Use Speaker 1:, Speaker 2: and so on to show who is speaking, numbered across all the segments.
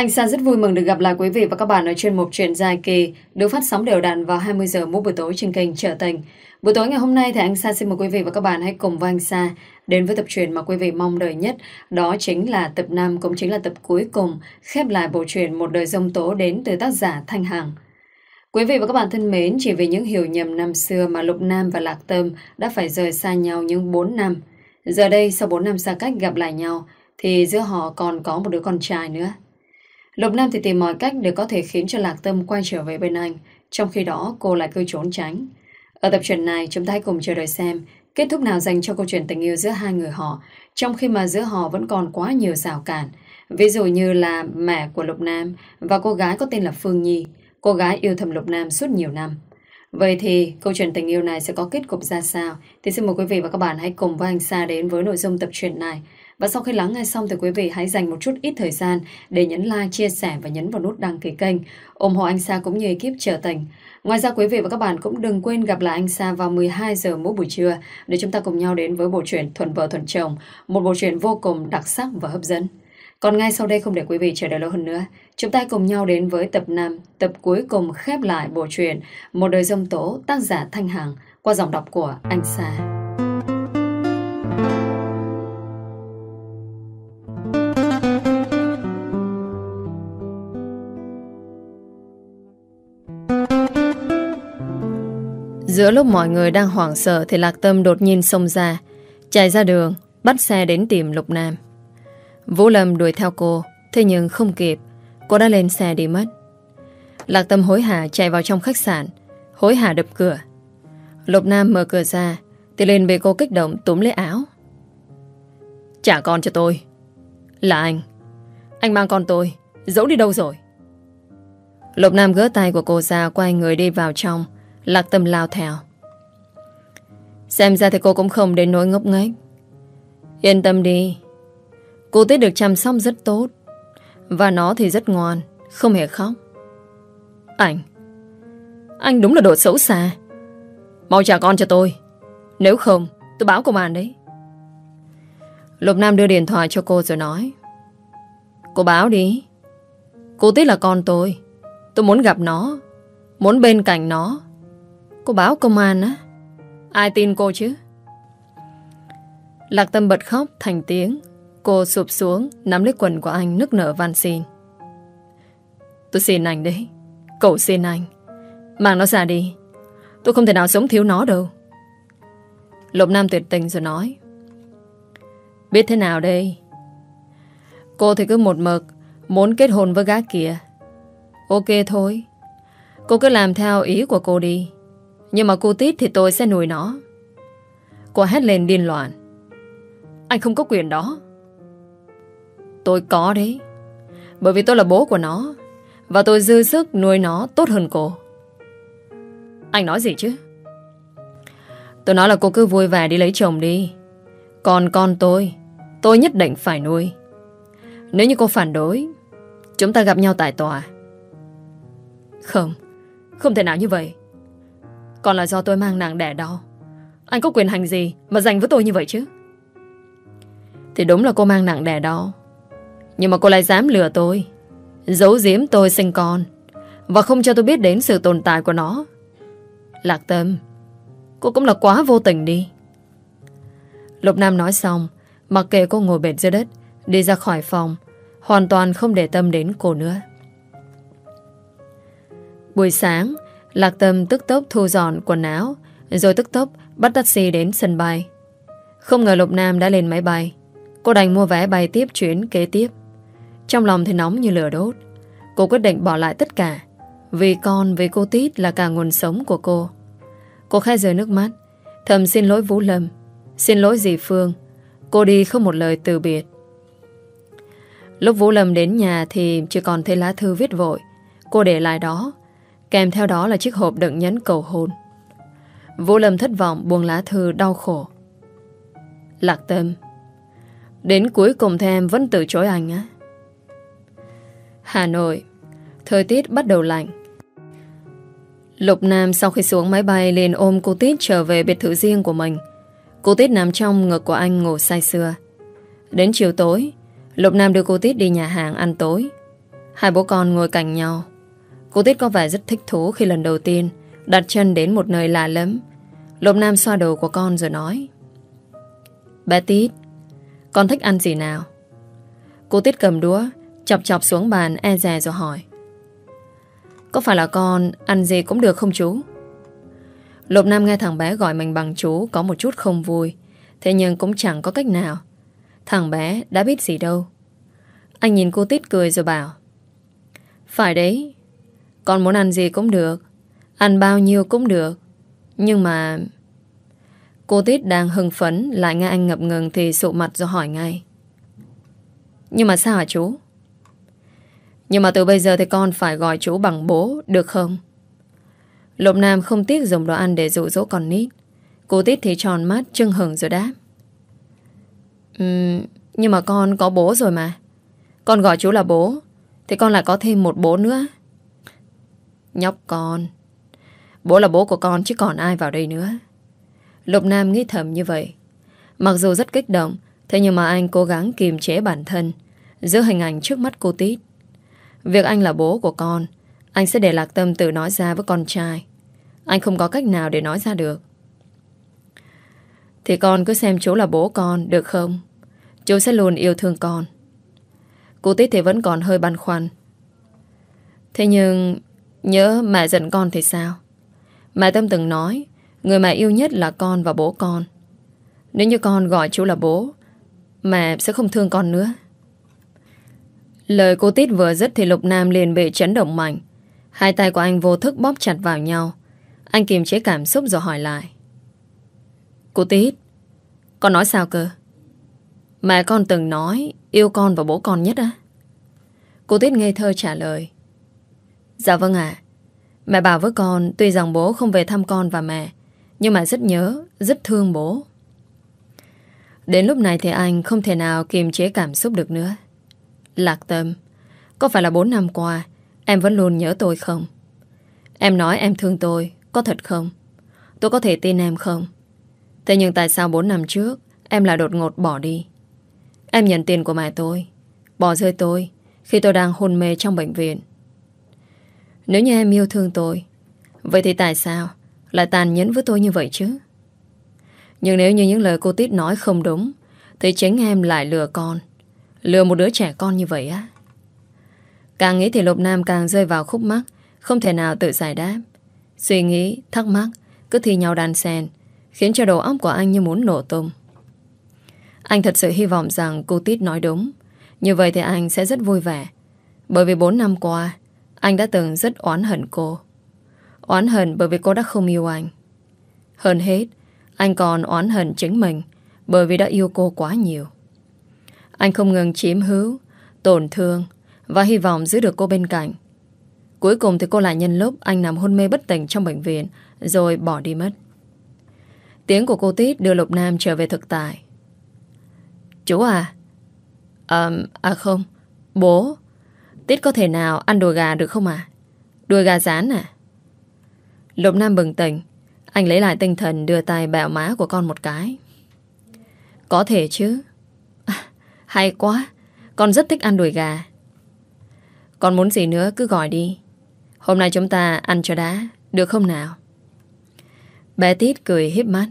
Speaker 1: Anh Sa rất vui mừng được gặp lại quý vị và các bạn ở chuyên mục chuyện dài kỳ được phát sóng đều đặn vào 20 giờ mỗi buổi tối trên kênh Trở Tình. Buổi tối ngày hôm nay thì anh Sa xin mời quý vị và các bạn hãy cùng với anh Sa đến với tập truyện mà quý vị mong đợi nhất. Đó chính là tập 5 cũng chính là tập cuối cùng khép lại bộ truyện Một đời dông tố đến từ tác giả Thanh Hằng. Quý vị và các bạn thân mến, chỉ vì những hiểu nhầm năm xưa mà Lục Nam và Lạc Tâm đã phải rời xa nhau những 4 năm. Giờ đây sau 4 năm xa cách gặp lại nhau thì giữa họ còn có một đứa con trai nữa. Lục Nam thì tìm mọi cách để có thể khiến cho Lạc Tâm quay trở về bên anh, trong khi đó cô lại cứ trốn tránh. Ở tập truyện này, chúng ta hãy cùng chờ đợi xem kết thúc nào dành cho câu chuyện tình yêu giữa hai người họ, trong khi mà giữa họ vẫn còn quá nhiều rào cản. Ví dụ như là mẹ của Lục Nam và cô gái có tên là Phương Nhi, cô gái yêu thầm Lục Nam suốt nhiều năm. Vậy thì câu chuyện tình yêu này sẽ có kết cục ra sao? Thì xin mời quý vị và các bạn hãy cùng với anh Sa đến với nội dung tập truyện này. Và sau khi lắng nghe xong thì quý vị hãy dành một chút ít thời gian để nhấn like, chia sẻ và nhấn vào nút đăng ký kênh, ủng hộ anh Sa cũng như ekip trở thành Ngoài ra quý vị và các bạn cũng đừng quên gặp lại anh Sa vào 12 giờ mỗi buổi trưa để chúng ta cùng nhau đến với bộ truyện Thuần Vợ Thuần Chồng, một bộ truyện vô cùng đặc sắc và hấp dẫn. Còn ngay sau đây không để quý vị chờ đợi lâu hơn nữa, chúng ta cùng nhau đến với tập 5, tập cuối cùng khép lại bộ truyện Một đời dông tố tác giả Thanh Hằng qua giọng đọc của anh Sa. Giữa lúc mọi người đang hoảng sợ thì Lạc Tâm đột nhiên xông ra, chạy ra đường, bắt xe đến tìm Lục Nam. Vũ Lâm đuổi theo cô, thế nhưng không kịp, cô đã lên xe đi mất. Lạc Tâm hối hả chạy vào trong khách sạn, hối hả đập cửa. Lục Nam mở cửa ra, thì lên bị cô kích động túm lấy áo. Trả con cho tôi. Là anh. Anh mang con tôi, giấu đi đâu rồi? Lục Nam gỡ tay của cô ra quay người đi vào trong, Lạc tâm lao theo. Xem ra thì cô cũng không đến nỗi ngốc nghếch. Yên tâm đi. Cô Tết được chăm sóc rất tốt. Và nó thì rất ngoan, Không hề khóc. Anh Anh đúng là đồ xấu xa. Mau trả con cho tôi. Nếu không, tôi báo công an đấy. Lục Nam đưa điện thoại cho cô rồi nói. Cô báo đi. Cô Tết là con tôi. Tôi muốn gặp nó. Muốn bên cạnh nó. Cô báo công an á. Ai tin cô chứ? Lạc tâm bật khóc thành tiếng. Cô sụp xuống Nắm lấy quần của anh nức nở van xin. Tôi xin anh đấy. Cậu xin anh. Mang nó ra đi. Tôi không thể nào sống thiếu nó đâu. Lục Nam tuyệt tình rồi nói. Biết thế nào đây? Cô thì cứ một mực Muốn kết hôn với gái kia. Ok thôi. Cô cứ làm theo ý của cô đi nhưng mà cô Tít thì tôi sẽ nuôi nó. Cô hét lên điên loạn. Anh không có quyền đó. Tôi có đấy. Bởi vì tôi là bố của nó, Và tôi dư sức nuôi nó tốt hơn cô. Anh nói gì chứ? Tôi nói là cô cứ vui vẻ đi lấy chồng đi. Còn con tôi Tôi nhất định phải nuôi. Nếu như cô phản đối, Chúng ta gặp nhau tại tòa. Không Không thể nào như vậy còn là do tôi mang nàng đẻ đó. Anh có quyền hành gì mà dành với tôi như vậy chứ? Thì đúng là cô mang nặng đẻ đó. Nhưng mà cô lại dám lừa tôi, Giấu giếm tôi sinh con, Và không cho tôi biết đến sự tồn tại của nó. Lạc tâm, Cô cũng là quá vô tình đi. Lục Nam nói xong, Mặc kệ cô ngồi bệt dưới đất, Đi ra khỏi phòng, Hoàn toàn không để tâm đến cô nữa. Buổi sáng Lạc Tâm tức tốc thu dọn quần áo Rồi tức tốc bắt taxi đến sân bay. Không ngờ Lục Nam đã lên máy bay. Cô đành mua vé bay tiếp chuyến kế tiếp. Trong lòng thì nóng như lửa đốt. Cô quyết định bỏ lại tất cả Vì con, vì cô Tít là cả nguồn sống của cô. Cô khai rời nước mắt. Thầm xin lỗi Vũ Lâm. Xin lỗi dì Phương. Cô đi không một lời từ biệt. Lúc Vũ Lâm đến nhà Thì chỉ còn thấy lá thư viết vội. Cô để lại đó. Kèm theo đó là chiếc hộp đựng nhấn cầu hôn Vũ Lâm thất vọng buông lá thư đau khổ Lạc tâm Đến cuối cùng thì em vẫn từ chối anh á Hà Nội Thời tiết bắt đầu lạnh Lục Nam sau khi xuống máy bay liền ôm cô Tít trở về biệt thự riêng của mình. Cô Tít nằm trong ngực của anh ngủ say sưa. Đến chiều tối, Lục Nam đưa cô Tít đi nhà hàng ăn tối. Hai bố con ngồi cạnh nhau. Cô Tuyết có vẻ rất thích thú khi lần đầu tiên đặt chân đến một nơi lạ lắm. Lục Nam xoa đầu của con rồi nói. Bé Tít, con thích ăn gì nào? Cô Tuyết cầm đũa, chọc chọc xuống bàn e dè rồi hỏi. Có phải là con ăn gì cũng được không chú? Lục Nam nghe thằng bé gọi mình bằng chú có một chút không vui. Thế nhưng cũng chẳng có cách nào. Thằng bé đã biết gì đâu. Anh nhìn cô Tít cười rồi bảo. Phải đấy. Con muốn ăn gì cũng được. Ăn bao nhiêu cũng được. Nhưng mà... Cô Tít đang hưng phấn lại nghe anh ngập ngừng thì sụ mặt rồi hỏi ngay. Nhưng mà sao hả chú? Nhưng mà từ bây giờ thì con phải gọi chú bằng bố được không? Lục Nam không tiếc dùng đồ ăn để dụ dỗ con nít. Cô Tít thì tròn mắt trưng hừng rồi đáp. Uhm, nhưng mà con có bố rồi mà. Con gọi chú là bố. Thì con lại có thêm một bố nữa. Nhóc con. Bố là bố của con chứ còn ai vào đây nữa. Lục Nam nghĩ thầm như vậy. Mặc dù rất kích động, thế nhưng mà anh cố gắng kiềm chế bản thân, giữ hình ảnh trước mắt cô Tít. Việc anh là bố của con, anh sẽ để Lạc Tâm tự nói ra với con trai. Anh không có cách nào để nói ra được. Thì con cứ xem chú là bố con, được không? Chú sẽ luôn yêu thương con. Cô Tít thì vẫn còn hơi băn khoăn. Thế nhưng, nhớ mẹ giận con thì sao? Mẹ Tâm từng nói, người mẹ yêu nhất là con và bố con. Nếu như con gọi chú là bố, mẹ sẽ không thương con nữa. Lời cô Tít vừa dứt thì Lục Nam liền bị chấn động mạnh. Hai tay của anh vô thức bóp chặt vào nhau. Anh kiềm chế cảm xúc rồi hỏi lại. Cô Tít, con nói sao cơ? Mẹ con từng nói yêu con và bố con nhất á. Cô Tít ngây thơ trả lời. Dạ vâng ạ. Mẹ bảo với con tuy rằng bố không về thăm con và mẹ, nhưng mà rất nhớ, rất thương bố. Đến lúc này thì anh không thể nào kiềm chế cảm xúc được nữa. Lạc tâm, có phải là 4 năm qua em vẫn luôn nhớ tôi không? Em nói em thương tôi, có thật không? Tôi có thể tin em không? Thế nhưng tại sao 4 năm trước em lại đột ngột bỏ đi? Em nhận tiền của mẹ tôi, bỏ rơi tôi khi tôi đang hôn mê trong bệnh viện. Nếu như em yêu thương tôi, vậy thì tại sao lại tàn nhẫn với tôi như vậy chứ? Nhưng nếu như những lời cô Tít nói không đúng, thì chính em lại lừa con. Lừa một đứa trẻ con như vậy á. Càng nghĩ thì Lục Nam càng rơi vào khúc mắc, không thể nào tự giải đáp. Suy nghĩ, thắc mắc, cứ thi nhau đàn sen, khiến cho đầu óc của anh như muốn nổ tung. Anh thật sự hy vọng rằng cô Tít nói đúng. Như vậy thì anh sẽ rất vui vẻ. Bởi vì 4 năm qua, anh đã từng rất oán hận cô. Oán hận bởi vì cô đã không yêu anh. Hơn hết, anh còn oán hận chính mình bởi vì đã yêu cô quá nhiều. Anh không ngừng chiếm hữu, tổn thương và hy vọng giữ được cô bên cạnh. Cuối cùng thì cô lại nhân lúc anh nằm hôn mê bất tỉnh trong bệnh viện rồi bỏ đi mất. Tiếng của cô Tít đưa Lục Nam trở về thực tại. Chú à? À, à không, bố. Tít có thể nào ăn đùi gà được không à? Đùi gà rán à? Lục Nam bừng tỉnh. Anh lấy lại tinh thần đưa tay bẹo má của con một cái. Có thể chứ. À, hay quá. Con rất thích ăn đùi gà. Con muốn gì nữa cứ gọi đi. Hôm nay chúng ta ăn cho đá, được không nào? Bé Tít cười hiếp mắt,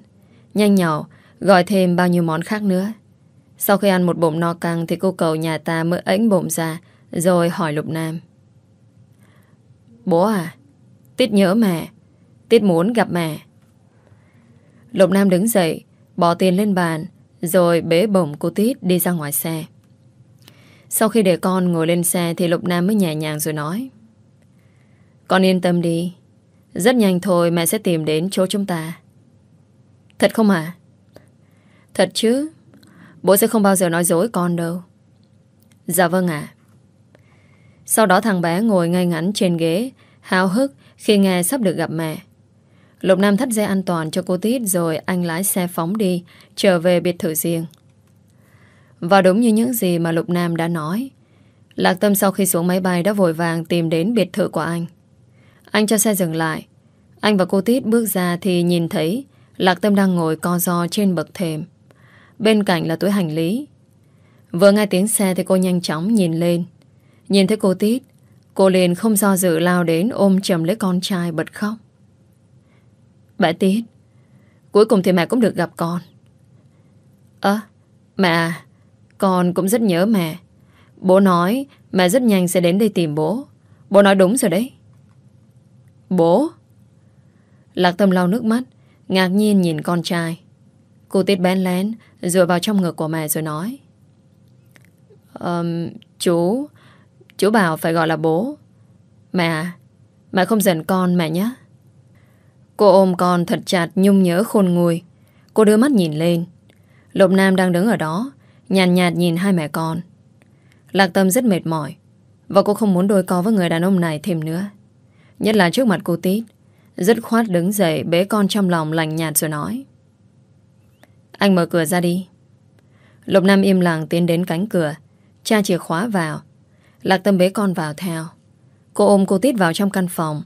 Speaker 1: nhanh nhỏ, gọi thêm bao nhiêu món khác nữa. Sau khi ăn một bụng no căng thì cô cầu nhà ta mới ếnh bụng ra, rồi hỏi Lục Nam. Bố à, Tít nhớ mẹ, Tít muốn gặp mẹ. Lục Nam đứng dậy, bỏ tiền lên bàn, rồi bế bổng cô Tít đi ra ngoài xe. Sau khi để con ngồi lên xe thì Lục Nam mới nhẹ nhàng rồi nói. Con yên tâm đi. Rất nhanh thôi mẹ sẽ tìm đến chỗ chúng ta. Thật không hả? Thật chứ. Bố sẽ không bao giờ nói dối con đâu. Dạ vâng ạ. Sau đó thằng bé ngồi ngay ngắn trên ghế, háo hức khi nghe sắp được gặp mẹ. Lục Nam thắt dây an toàn cho cô Tít rồi anh lái xe phóng đi, trở về biệt thự riêng. Và đúng như những gì mà Lục Nam đã nói, Lạc Tâm sau khi xuống máy bay đã vội vàng tìm đến biệt thự của anh. Anh cho xe dừng lại. Anh và cô Tít bước ra thì nhìn thấy Lạc Tâm đang ngồi co ro trên bậc thềm. Bên cạnh là túi hành lý. Vừa nghe tiếng xe thì cô nhanh chóng nhìn lên. Nhìn thấy cô Tít, Cô liền không do dự lao đến ôm chầm lấy con trai bật khóc. Bà Tít, cuối cùng thì mẹ cũng được gặp con. Ơ, mẹ con cũng rất nhớ mẹ. Bố nói mẹ rất nhanh sẽ đến đây tìm bố. Bố nói đúng rồi đấy. Bố? Lạc tâm lau nước mắt, ngạc nhiên nhìn con trai. Cô Tít bén lén, dựa vào trong ngực của mẹ rồi nói. Um, chú, chú bảo phải gọi là bố. Mẹ mẹ không giận con mẹ nhé. Cô ôm con thật chặt nhung nhớ khôn nguôi. Cô đưa mắt nhìn lên. Lục Nam đang đứng ở đó, nhàn nhạt, nhạt nhìn hai mẹ con. Lạc Tâm rất mệt mỏi, và cô không muốn đôi co với người đàn ông này thêm nữa. Nhất là trước mặt cô Tít, rất khoát đứng dậy bế con trong lòng lành nhạt rồi nói. Anh mở cửa ra đi. Lục Nam im lặng tiến đến cánh cửa, cha chìa khóa vào. Lạc Tâm bế con vào theo. Cô ôm cô Tít vào trong căn phòng,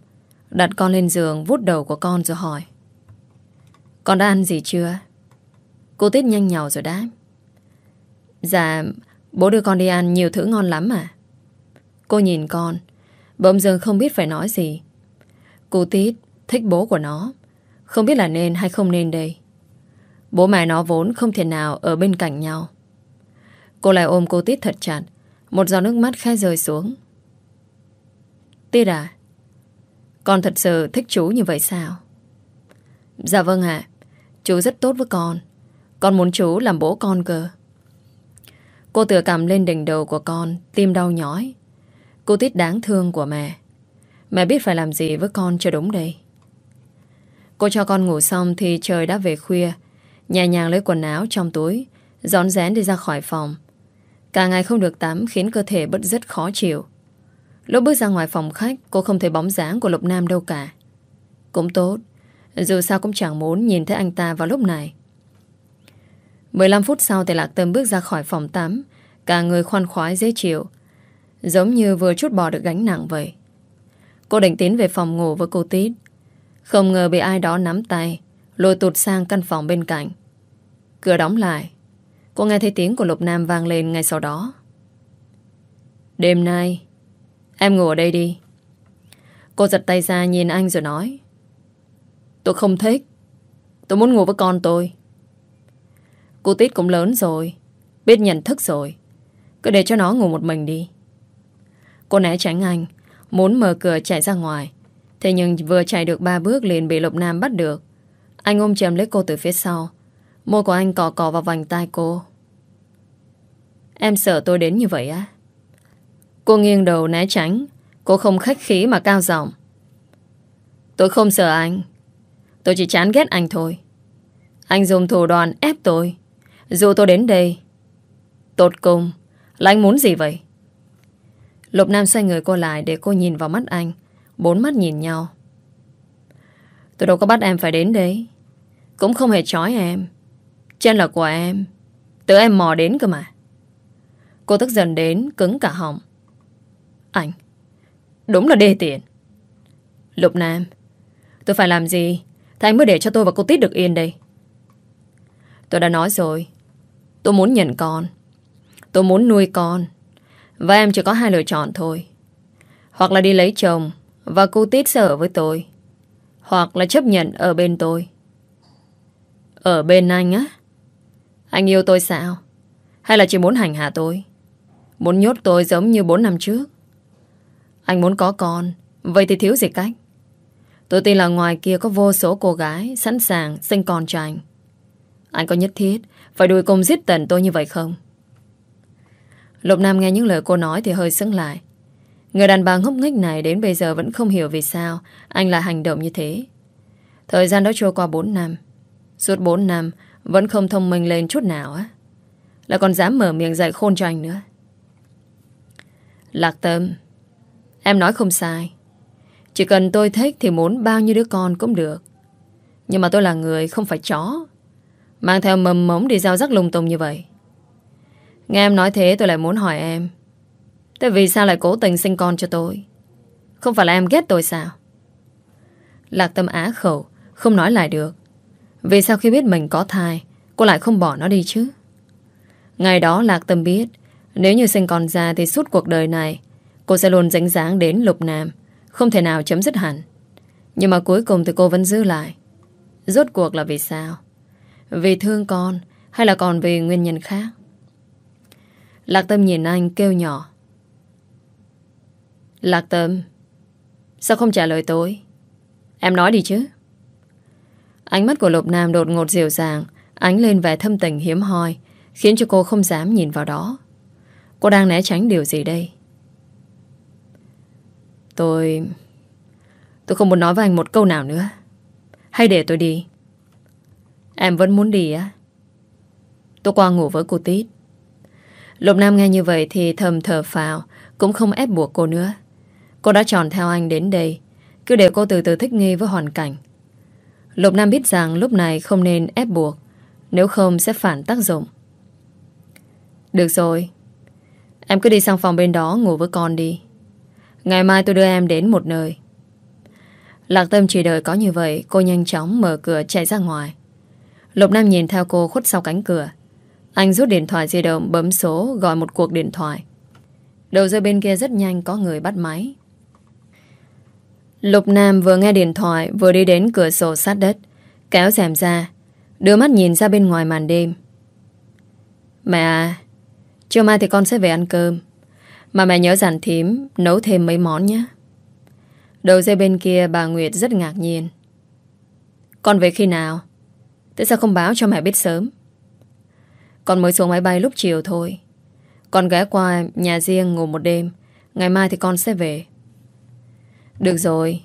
Speaker 1: đặt con lên giường, vút đầu của con rồi hỏi. Con đã ăn gì chưa? Cô Tít nhanh nhào rồi đáp. Dạ, bố đưa con đi ăn nhiều thứ ngon lắm à? Cô nhìn con, bỗng dưng không biết phải nói gì. Cô Tít thích bố của nó, không biết là nên hay không nên đây. Bố mẹ nó vốn không thể nào ở bên cạnh nhau. Cô lại ôm cô Tít thật chặt, một giọt nước mắt khai rơi xuống. Tiết à, con thật sự thích chú như vậy sao? Dạ vâng ạ, chú rất tốt với con. Con muốn chú làm bố con cơ. Cô tựa cầm lên đỉnh đầu của con, tim đau nhói. Cô tít đáng thương của mẹ. Mẹ biết phải làm gì với con cho đúng đây. Cô cho con ngủ xong thì trời đã về khuya. Nhẹ nhàng lấy quần áo trong túi, dọn rén đi ra khỏi phòng. Cả ngày không được tắm khiến cơ thể bất rất khó chịu. Lúc bước ra ngoài phòng khách, cô không thấy bóng dáng của Lục Nam đâu cả. Cũng tốt, dù sao cũng chẳng muốn nhìn thấy anh ta vào lúc này. 15 phút sau thì Lạc Tâm bước ra khỏi phòng tắm Cả người khoan khoái dễ chịu Giống như vừa chút bỏ được gánh nặng vậy Cô định tiến về phòng ngủ với cô Tít Không ngờ bị ai đó nắm tay Lôi tụt sang căn phòng bên cạnh Cửa đóng lại Cô nghe thấy tiếng của Lục Nam vang lên ngay sau đó. Đêm nay, Em ngủ ở đây đi. Cô giật tay ra nhìn anh rồi nói, Tôi không thích. Tôi muốn ngủ với con tôi. Cô Tít cũng lớn rồi, Biết nhận thức rồi. Cứ để cho nó ngủ một mình đi. Cô né tránh anh, Muốn mở cửa chạy ra ngoài. Thế nhưng vừa chạy được ba bước liền bị Lục Nam bắt được. Anh ôm chầm lấy cô từ phía sau Môi của anh cọ cọ vào vành tay cô. Em sợ tôi đến như vậy á. Cô nghiêng đầu né tránh. Cô không khách khí mà cao giọng. Tôi không sợ anh. Tôi chỉ chán ghét anh thôi. Anh dùng thủ đoàn ép tôi. Dù tôi đến đây. Tột cùng, Là anh muốn gì vậy? Lục Nam xoay người cô lại để cô nhìn vào mắt anh. Bốn mắt nhìn nhau. Tôi đâu có bắt em phải đến đấy. Cũng không hề trói em. Chân là của em. Tự em mò đến cơ mà. Cô tức dần đến cứng cả họng. Anh, Đúng là đê tiện. Lục Nam Tôi phải làm gì? Thì anh mới để cho tôi và cô Tít được yên đây. Tôi đã nói rồi. Tôi muốn nhận con. Tôi muốn nuôi con. Và em chỉ có hai lựa chọn thôi. Hoặc là đi lấy chồng Và cô tít sẽ ở với tôi. Hoặc là chấp nhận ở bên tôi. Ở bên anh á. Anh yêu tôi sao? Hay là chỉ muốn hành hạ tôi? Muốn nhốt tôi giống như 4 năm trước? Anh muốn có con, Vậy thì thiếu gì cách. Tôi tin là ngoài kia có vô số cô gái Sẵn sàng sinh con cho anh. Anh có nhất thiết phải đuổi cùng giết tận tôi như vậy không? Lục Nam nghe những lời cô nói Thì hơi sững lại. Người đàn bà ngốc nghếch này đến bây giờ vẫn không hiểu vì sao Anh lại hành động như thế. Thời gian đó trôi qua 4 năm. Suốt 4 năm vẫn không thông minh lên chút nào á. Là còn dám mở miệng dạy khôn cho anh nữa. Lạc tâm, Em nói không sai. Chỉ cần tôi thích thì muốn bao nhiêu đứa con cũng được. Nhưng mà tôi là người không phải chó, Mang theo mầm mống đi giao rắc lung tung như vậy. Nghe em nói thế tôi lại muốn hỏi em, tại vì sao lại cố tình sinh con cho tôi? Không phải là em ghét tôi sao? Lạc tâm á khẩu, Không nói lại được. Vì sao khi biết mình có thai, Cô lại không bỏ nó đi chứ? Ngày đó Lạc tâm biết, Nếu như sinh con ra thì suốt cuộc đời này, Cô sẽ luôn dính dáng đến Lục Nam, Không thể nào chấm dứt hẳn. Nhưng mà cuối cùng thì cô vẫn giữ lại. Rốt cuộc là vì sao? Vì thương con Hay là còn vì nguyên nhân khác? Lạc Tâm nhìn anh kêu nhỏ. Lạc Tâm, Sao không trả lời tôi Em nói đi chứ. Ánh mắt của Lục Nam đột ngột dịu dàng, Ánh lên vẻ thâm tình hiếm hoi, Khiến cho cô không dám nhìn vào đó. Cô đang né tránh điều gì đây? Tôi... Tôi không muốn nói với anh một câu nào nữa. Hay để tôi đi. Em vẫn muốn đi á? Tôi qua ngủ với cô Tít. Lục Nam nghe như vậy thì thầm thở phào, Cũng không ép buộc cô nữa. Cô đã chọn theo anh đến đây, Cứ để cô từ từ thích nghi với hoàn cảnh. Lục Nam biết rằng lúc này không nên ép buộc, Nếu không sẽ phản tác dụng. Được rồi, Em cứ đi sang phòng bên đó ngủ với con đi. Ngày mai tôi đưa em đến một nơi. Lạc tâm chỉ đợi có như vậy, Cô nhanh chóng mở cửa chạy ra ngoài. Lục Nam nhìn theo cô khuất sau cánh cửa. Anh rút điện thoại di động, Bấm số, gọi một cuộc điện thoại. Đầu dây bên kia rất nhanh, Có người bắt máy. Lục Nam vừa nghe điện thoại, Vừa đi đến cửa sổ sát đất, Kéo rèm ra, Đưa mắt nhìn ra bên ngoài màn đêm. Mẹ à Chiều mai thì con sẽ về ăn cơm, Mà mẹ nhớ dặn thím, Nấu thêm mấy món nhé. Đầu dây bên kia, bà Nguyệt rất ngạc nhiên. Con về khi nào? Tại sao không báo cho mẹ biết sớm? Con mới xuống máy bay lúc chiều thôi. Con ghé qua nhà riêng ngủ một đêm, Ngày mai thì con sẽ về. Được rồi.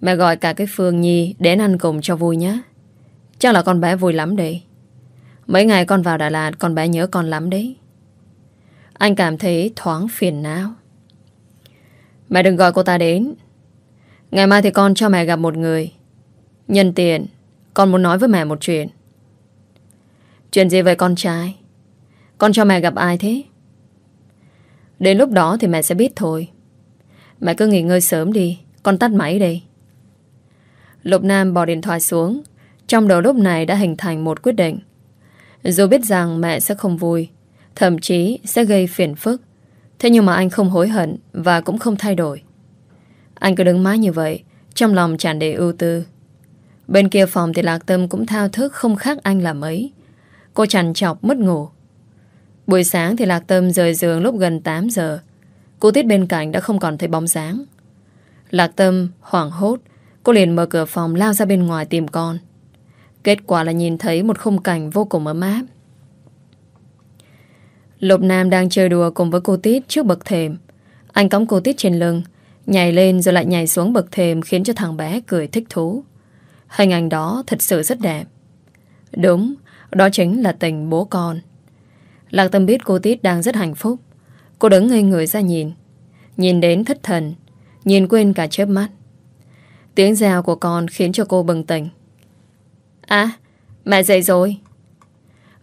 Speaker 1: Mẹ gọi cả cái Phương Nhi Đến ăn cùng cho vui nhé. Chắc là con bé vui lắm đấy. Mấy ngày con vào Đà Lạt, Con bé nhớ con lắm đấy. Anh cảm thấy thoáng phiền não. Mẹ đừng gọi cô ta đến. Ngày mai thì con cho mẹ gặp một người. Nhân tiện, Con muốn nói với mẹ một chuyện. Chuyện gì về con trai? Con cho mẹ gặp ai thế? Đến lúc đó thì mẹ sẽ biết thôi. Mẹ cứ nghỉ ngơi sớm đi, Con tắt máy đây. Lục Nam bỏ điện thoại xuống, Trong đầu lúc này đã hình thành một quyết định. Dù biết rằng mẹ sẽ không vui, Thậm chí sẽ gây phiền phức, Thế nhưng mà anh không hối hận Và cũng không thay đổi. Anh cứ đứng mãi như vậy, Trong lòng tràn đầy ưu tư. Bên kia phòng thì Lạc Tâm cũng thao thức Không khác anh là mấy. Cô chằn chọc mất ngủ. Buổi sáng thì Lạc Tâm rời giường lúc gần 8 giờ Cô Tiết bên cạnh đã không còn thấy bóng dáng. Lạc Tâm hoảng hốt, Cô liền mở cửa phòng lao ra bên ngoài tìm con. Kết quả là nhìn thấy một khung cảnh vô cùng ấm áp. Lục Nam đang chơi đùa cùng với cô Tít trước bậc thềm. Anh cõng cô Tít trên lưng, Nhảy lên rồi lại nhảy xuống bậc thềm Khiến cho thằng bé cười thích thú. Hình ảnh đó thật sự rất đẹp. Đúng, Đó chính là tình bố con. Lạc Tâm biết cô Tít đang rất hạnh phúc. Cô đứng ngây người ra nhìn. Nhìn đến thất thần Nhìn quên cả chớp mắt. Tiếng rào của con khiến cho cô bừng tỉnh. À Mẹ dậy rồi.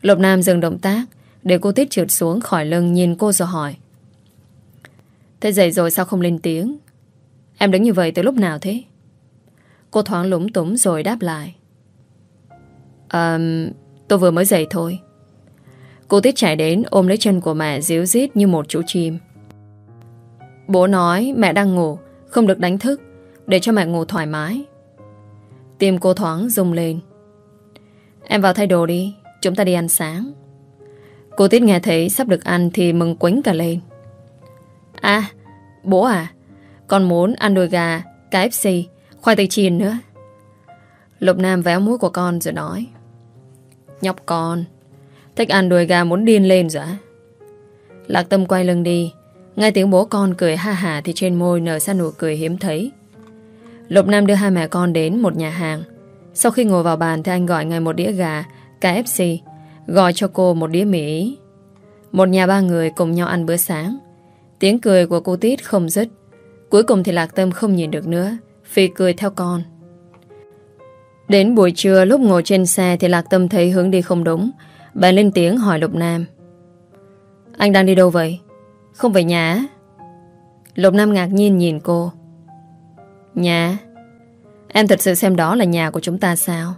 Speaker 1: Lục Nam dừng động tác Để cô Tít trượt xuống khỏi lưng nhìn cô rồi hỏi. Thế dậy rồi sao không lên tiếng? Em đứng như vậy từ lúc nào thế? Cô thoáng lúng túng rồi đáp lại. Um, Tôi vừa mới dậy thôi. Cô Tuyết chạy đến ôm lấy chân của mẹ díu dít như một chú chim. Bố nói, mẹ đang ngủ, Không được đánh thức, Để cho mẹ ngủ thoải mái. Tim cô thoáng rung lên. Em vào thay đồ đi, Chúng ta đi ăn sáng. Cô Tuyết nghe thấy sắp được ăn Thì mừng quính cả lên. À bố à Con muốn ăn đùi gà KFC Khoai tây chiên nữa. Lục Nam véo mũi của con rồi nói, Nhóc con Thích ăn đùi gà muốn điên lên rồi Lạc tâm quay lưng đi, Nghe tiếng bố con cười ha hà Thì trên môi nở ra nụ cười hiếm thấy. Lục Nam đưa hai mẹ con đến một nhà hàng. Sau khi ngồi vào bàn Thì anh gọi ngay một đĩa gà KFC Gọi cho cô một đĩa Mỹ Một nhà ba người cùng nhau ăn bữa sáng. Tiếng cười của cô Tít không dứt. Cuối cùng thì Lạc Tâm không nhìn được nữa Phi cười theo con. Đến buổi trưa lúc ngồi trên xe Thì Lạc Tâm thấy hướng đi không đúng. Bà lên tiếng hỏi Lục Nam. Anh đang đi đâu vậy? Không về nhà Lục Nam ngạc nhiên nhìn cô. Nhà? Em thật sự xem đó là nhà của chúng ta sao?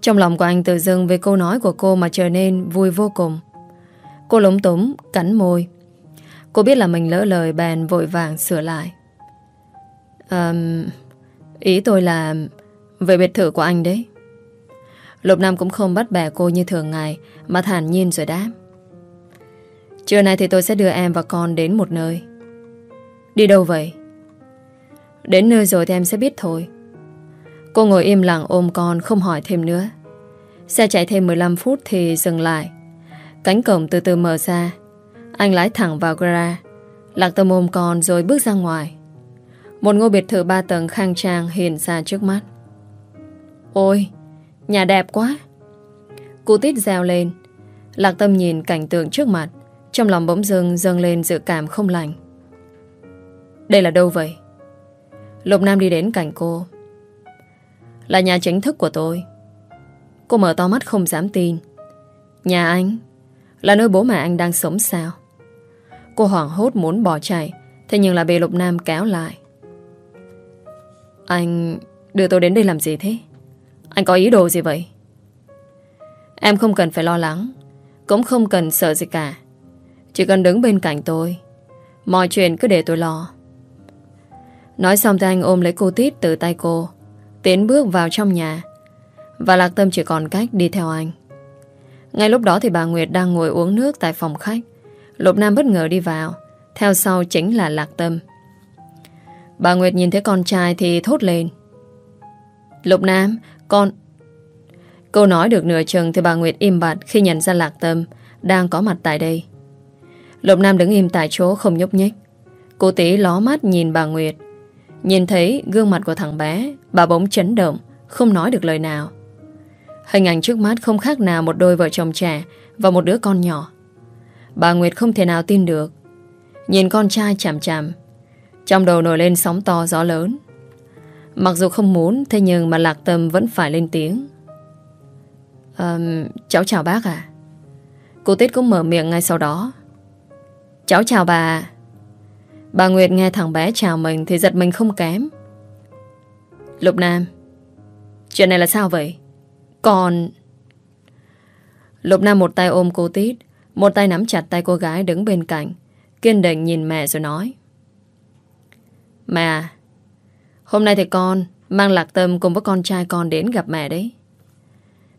Speaker 1: Trong lòng của anh tự dưng Về câu nói của cô mà trở nên vui vô cùng. Cô lúng túng, cắn môi. Cô biết là mình lỡ lời bèn vội vàng sửa lại. Um, Ý tôi là Về biệt thự của anh đấy. Lục Nam cũng không bắt bẻ cô như thường ngày, Mà thản nhiên rồi đáp. Trưa nay thì tôi sẽ đưa em và con đến một nơi. Đi đâu vậy? Đến nơi rồi thì em sẽ biết thôi. Cô ngồi im lặng ôm con, Không hỏi thêm nữa. Xe chạy thêm 15 phút thì dừng lại. Cánh cổng từ từ mở ra. Anh lái thẳng vào gara. Lạc tâm ôm con rồi bước ra ngoài. Một ngôi biệt thự ba tầng khang trang hiện ra trước mắt. Ôi Nhà đẹp quá. Cô tít reo lên. Lạc tâm nhìn cảnh tượng trước mặt. Trong lòng bỗng dưng dâng lên dự cảm không lành. Đây là đâu vậy? Lục Nam đi đến cạnh cô. Là nhà chính thức của tôi. Cô mở to mắt không dám tin. Nhà anh? Là nơi bố mẹ anh đang sống sao? Cô hoảng hốt muốn bỏ chạy, Thế nhưng là bị Lục Nam kéo lại. Anh đưa tôi đến đây làm gì thế? Anh có ý đồ gì vậy? Em không cần phải lo lắng, Cũng không cần sợ gì cả. Chỉ cần đứng bên cạnh tôi, Mọi chuyện cứ để tôi lo. Nói xong thì anh ôm lấy cô Tít từ tay cô, Tiến bước vào trong nhà. Và Lạc Tâm chỉ còn cách đi theo anh. Ngay lúc đó thì bà Nguyệt đang ngồi uống nước tại phòng khách. Lục Nam bất ngờ đi vào, Theo sau chính là Lạc Tâm. Bà Nguyệt nhìn thấy con trai thì thốt lên. Lục Nam con. Câu nói được nửa chừng thì bà Nguyệt im bặt Khi nhận ra Lạc Tâm Đang có mặt tại đây. Lục Nam đứng im tại chỗ không nhúc nhích. Cô tí ló mắt nhìn bà Nguyệt. Nhìn thấy gương mặt của thằng bé, Bà bỗng chấn động, Không nói được lời nào. Hình ảnh trước mắt không khác nào một đôi vợ chồng trẻ Và một đứa con nhỏ. Bà Nguyệt không thể nào tin được. Nhìn con trai chằm chằm, Trong đầu nổi lên sóng to gió lớn. Mặc dù không muốn Thế nhưng mà Lạc Tâm vẫn phải lên tiếng. Um, Cháu chào bác à Cô Tết cũng mở miệng ngay sau đó. Cháu chào bà. Bà Nguyệt nghe thằng bé chào mình Thì giật mình không kém. Lục Nam Chuyện này là sao vậy? Còn Lục Nam một tay ôm cô Tít Một tay nắm chặt tay cô gái đứng bên cạnh Kiên định nhìn mẹ rồi nói. Mẹ à, Hôm nay thì con Mang lạc tâm cùng với con trai con đến gặp mẹ đấy.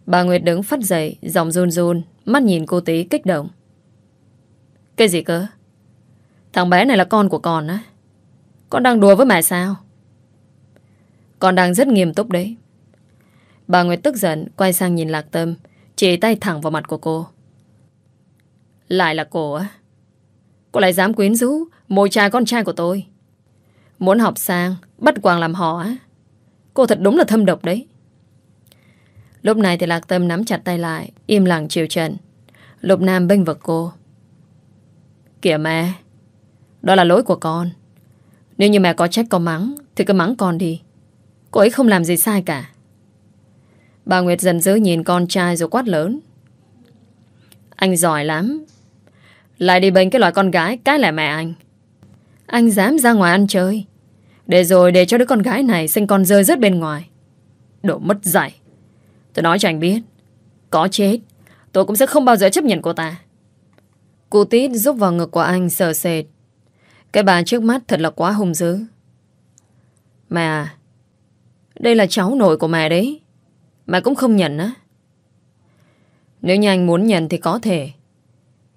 Speaker 1: Bà Nguyệt đứng phát dậy, Giọng run run, Mắt nhìn cô tí kích động. Cái gì cơ? Thằng bé này là con của con á. Con đang đùa với mẹ sao? Con đang rất nghiêm túc đấy. Bà Nguyệt tức giận, Quay sang nhìn Lạc Tâm, Chỉ tay thẳng vào mặt của cô. Lại là cô á. Cô lại dám quyến rũ Môi trai con trai của tôi. Muốn học sang Bắt quàng làm họ á. Cô thật đúng là thâm độc đấy. Lúc này thì Lạc Tâm nắm chặt tay lại, Im lặng chiều trần Lục Nam bênh vực cô. Kìa mẹ, đó là lỗi của con. Nếu như mẹ có trách con mắng, Thì cứ mắng con đi. Cô ấy không làm gì sai cả. Bà Nguyệt dần dữ nhìn con trai rồi quát lớn. Anh giỏi lắm. Lại đi bênh cái loại con gái, Cái là mẹ anh. Anh dám ra ngoài ăn chơi. Để rồi để cho đứa con gái này sinh con rơi rớt bên ngoài Đồ mất dạy Tôi nói cho anh biết Có chết Tôi cũng sẽ không bao giờ chấp nhận cô ta Cô Tít giúp vào ngực của anh sờ sệt cái bà trước mắt thật là quá hung dữ. Mẹ à, đây là cháu nội của mẹ đấy. Mẹ cũng không nhận á. Nếu như anh muốn nhận thì có thể.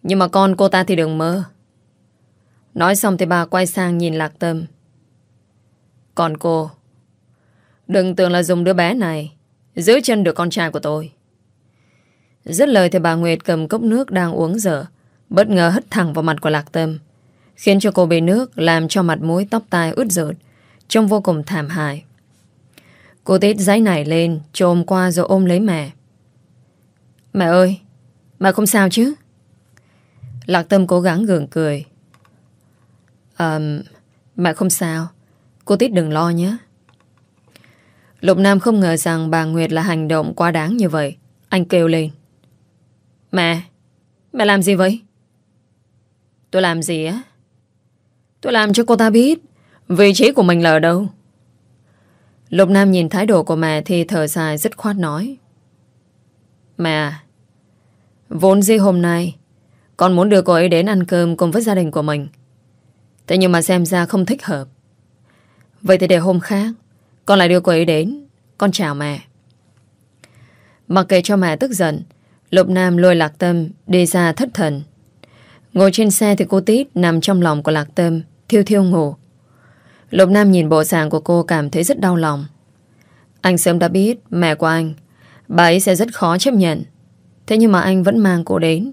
Speaker 1: Nhưng mà con cô ta thì đừng mơ. Nói xong thì bà quay sang nhìn Lạc Tâm. Còn cô, đừng tưởng là dùng đứa bé này giữ chân được con trai của tôi. Dứt lời thì bà Nguyệt cầm cốc nước đang uống dở, bất ngờ hất thẳng vào mặt của Lạc Tâm. Khiến cho cô bị nước Làm cho mặt mũi tóc tai ướt rượt Trông vô cùng thảm hại. Cô tít giấy nảy lên Trồm qua rồi ôm lấy mẹ. Mẹ ơi Mẹ không sao chứ? Lạc tâm cố gắng gượng cười. Um, mẹ không sao. Cô Tít đừng lo nhé. Lục Nam không ngờ rằng bà Nguyệt là hành động quá đáng như vậy. Anh kêu lên. Mẹ Mẹ làm gì vậy? Tôi làm gì á? Tôi làm cho cô ta biết Vị trí của mình là ở đâu. Lục Nam nhìn thái độ của mẹ Thì thở dài rất khoát nói. Mẹ, Vốn dĩ hôm nay, Con muốn đưa cô ấy đến ăn cơm cùng với gia đình của mình. Thế nhưng mà xem ra không thích hợp. Vậy thì để hôm khác, Con lại đưa cô ấy đến, Con chào mẹ. Mặc kệ cho mẹ tức giận, Lục Nam lôi Lạc Tâm đi ra thất thần. Ngồi trên xe thì cô Tít nằm trong lòng của Lạc Tâm, Thiêu thiêu ngủ. Lục Nam nhìn bộ dạng của cô cảm thấy rất đau lòng. Anh sớm đã biết Mẹ của anh, Bà ấy sẽ rất khó chấp nhận. Thế nhưng mà anh vẫn mang cô đến.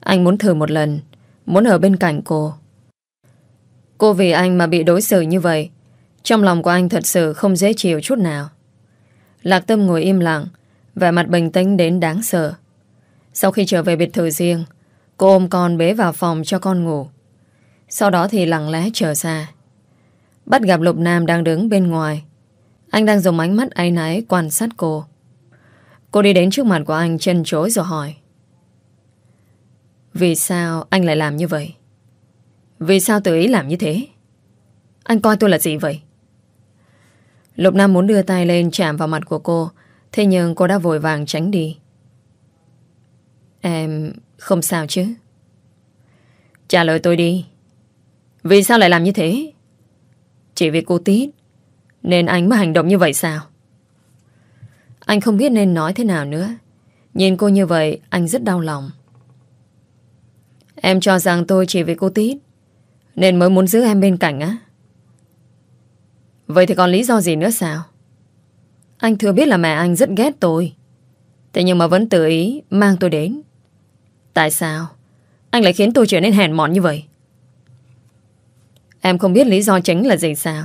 Speaker 1: Anh muốn thử một lần, Muốn ở bên cạnh cô. Cô vì anh mà bị đối xử như vậy trong lòng của anh thật sự không dễ chịu chút nào. Lạc Tâm ngồi im lặng, Vẻ mặt bình tĩnh đến đáng sợ. Sau khi trở về biệt thự riêng, Cô ôm con bế vào phòng cho con ngủ. Sau đó thì lặng lẽ trở ra. Bắt gặp Lục Nam đang đứng bên ngoài. Anh đang dùng ánh mắt áy náy quan sát cô. Cô đi đến trước mặt của anh chân chối rồi hỏi. Vì sao anh lại làm như vậy? Vì sao tự ý làm như thế? Anh coi tôi là gì vậy? Lục Nam muốn đưa tay lên chạm vào mặt của cô, Thế nhưng cô đã vội vàng tránh đi. Em không sao chứ? Trả lời tôi đi. Vì sao lại làm như thế? Chỉ vì cô Tít, Nên anh mới hành động như vậy sao? Anh không biết nên nói thế nào nữa. Nhìn cô như vậy, Anh rất đau lòng. Em cho rằng tôi chỉ vì cô Tít, Nên mới muốn giữ em bên cạnh á. Vậy thì còn lý do gì nữa sao? Anh thừa biết là mẹ anh rất ghét tôi. Thế nhưng mà vẫn tự ý Mang tôi đến. Tại sao? Anh lại khiến tôi trở nên hèn mọn như vậy. Em không biết lý do chính là gì sao?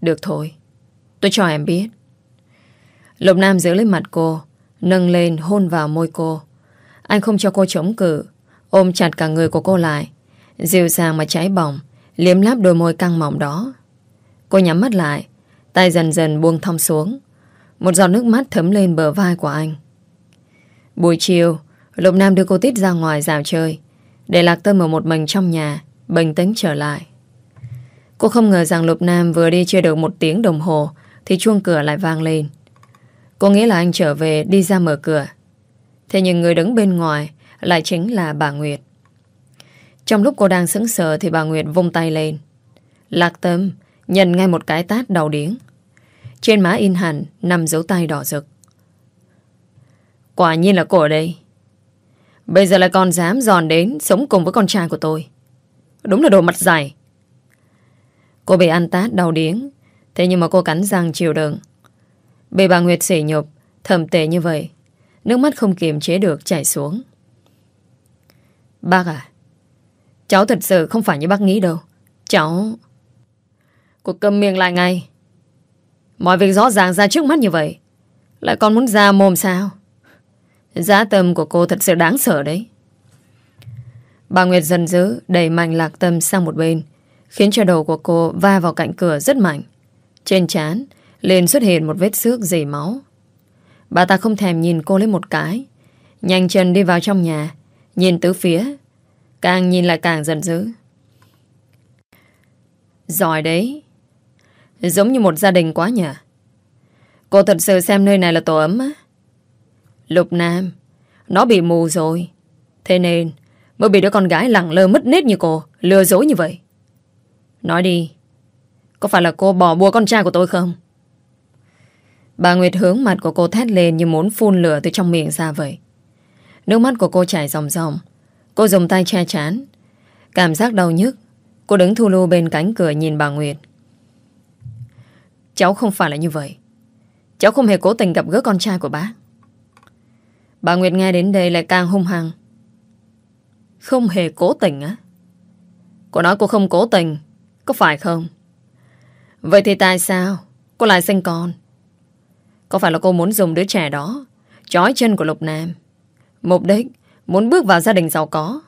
Speaker 1: Được thôi. Tôi cho em biết. Lục Nam giữ lấy mặt cô, Nâng lên hôn vào môi cô. Anh không cho cô chống cự, Ôm chặt cả người của cô lại. Dịu dàng mà cháy bỏng, Liếm láp đôi môi căng mỏng đó. Cô nhắm mắt lại, Tay dần dần buông thong xuống. Một giọt nước mắt thấm lên bờ vai của anh. Buổi chiều, Lục Nam đưa cô Tít ra ngoài dạo chơi, Để Lạc Tâm ở một mình trong nhà, Bình tĩnh trở lại. Cô không ngờ rằng Lục Nam vừa đi chưa được một tiếng đồng hồ, Thì chuông cửa lại vang lên. Cô nghĩ là anh trở về đi ra mở cửa. Thế nhưng người đứng bên ngoài Lại chính là bà Nguyệt. Trong lúc cô đang sững sờ Thì bà Nguyệt vung tay lên. Lạc Tâm nhận ngay một cái tát đầu điếng. Trên má in hẳn Nằm dấu tay đỏ rực. Quả nhiên là cổ ở đây. Bây giờ lại còn dám dòn đến Sống cùng với con trai của tôi. Đúng là đồ mặt dài Cô bị ăn tát đau điếng, Thế nhưng mà cô cắn răng chịu đựng. Bị bà Nguyệt sỉ nhục, Thầm tệ như vậy, Nước mắt không kiềm chế được chảy xuống. Bác à Cháu thật sự không phải như bác nghĩ đâu. Cháu Cô cầm miệng lại ngay. Mọi việc rõ ràng ra trước mắt như vậy, Lại còn muốn ra mồm sao? Giá tâm của cô thật sự đáng sợ đấy. Bà Nguyệt dần dữ, Đẩy mạnh lạc tâm sang một bên, Khiến cho đầu của cô va vào cạnh cửa rất mạnh. Trên chán liền xuất hiện một vết xước dày máu. Bà ta không thèm nhìn cô lấy một cái, Nhanh chân đi vào trong nhà, Nhìn tứ phía, Càng nhìn lại càng giận dữ. Giỏi đấy Giống như một gia đình quá nhỉ Cô thật sự xem nơi này là tổ ấm á. Lục Nam, Nó bị mù rồi. Thế nên, mới bị đứa con gái lẳng lơ mất nết như cô, Lừa dối như vậy. Nói đi, Có phải là cô bỏ bùa con trai của tôi không? Bà Nguyệt hướng mặt của cô thét lên Như muốn phun lửa từ trong miệng ra vậy. Nước mắt của cô chảy ròng ròng. Cô dùng tay che chán. Cảm giác đau nhức. Cô đứng thu lưu bên cánh cửa nhìn bà Nguyệt. Cháu không phải là như vậy. Cháu không hề cố tình gặp gỡ con trai của bác. Bà Nguyệt nghe đến đây lại càng hung hăng. Không hề cố tình á? Cô nói cô không cố tình, Có phải không? Vậy thì tại sao Cô lại sinh con? Có phải là cô muốn dùng đứa trẻ đó Chói chân của Lục Nam? Mục đích, muốn bước vào gia đình giàu có.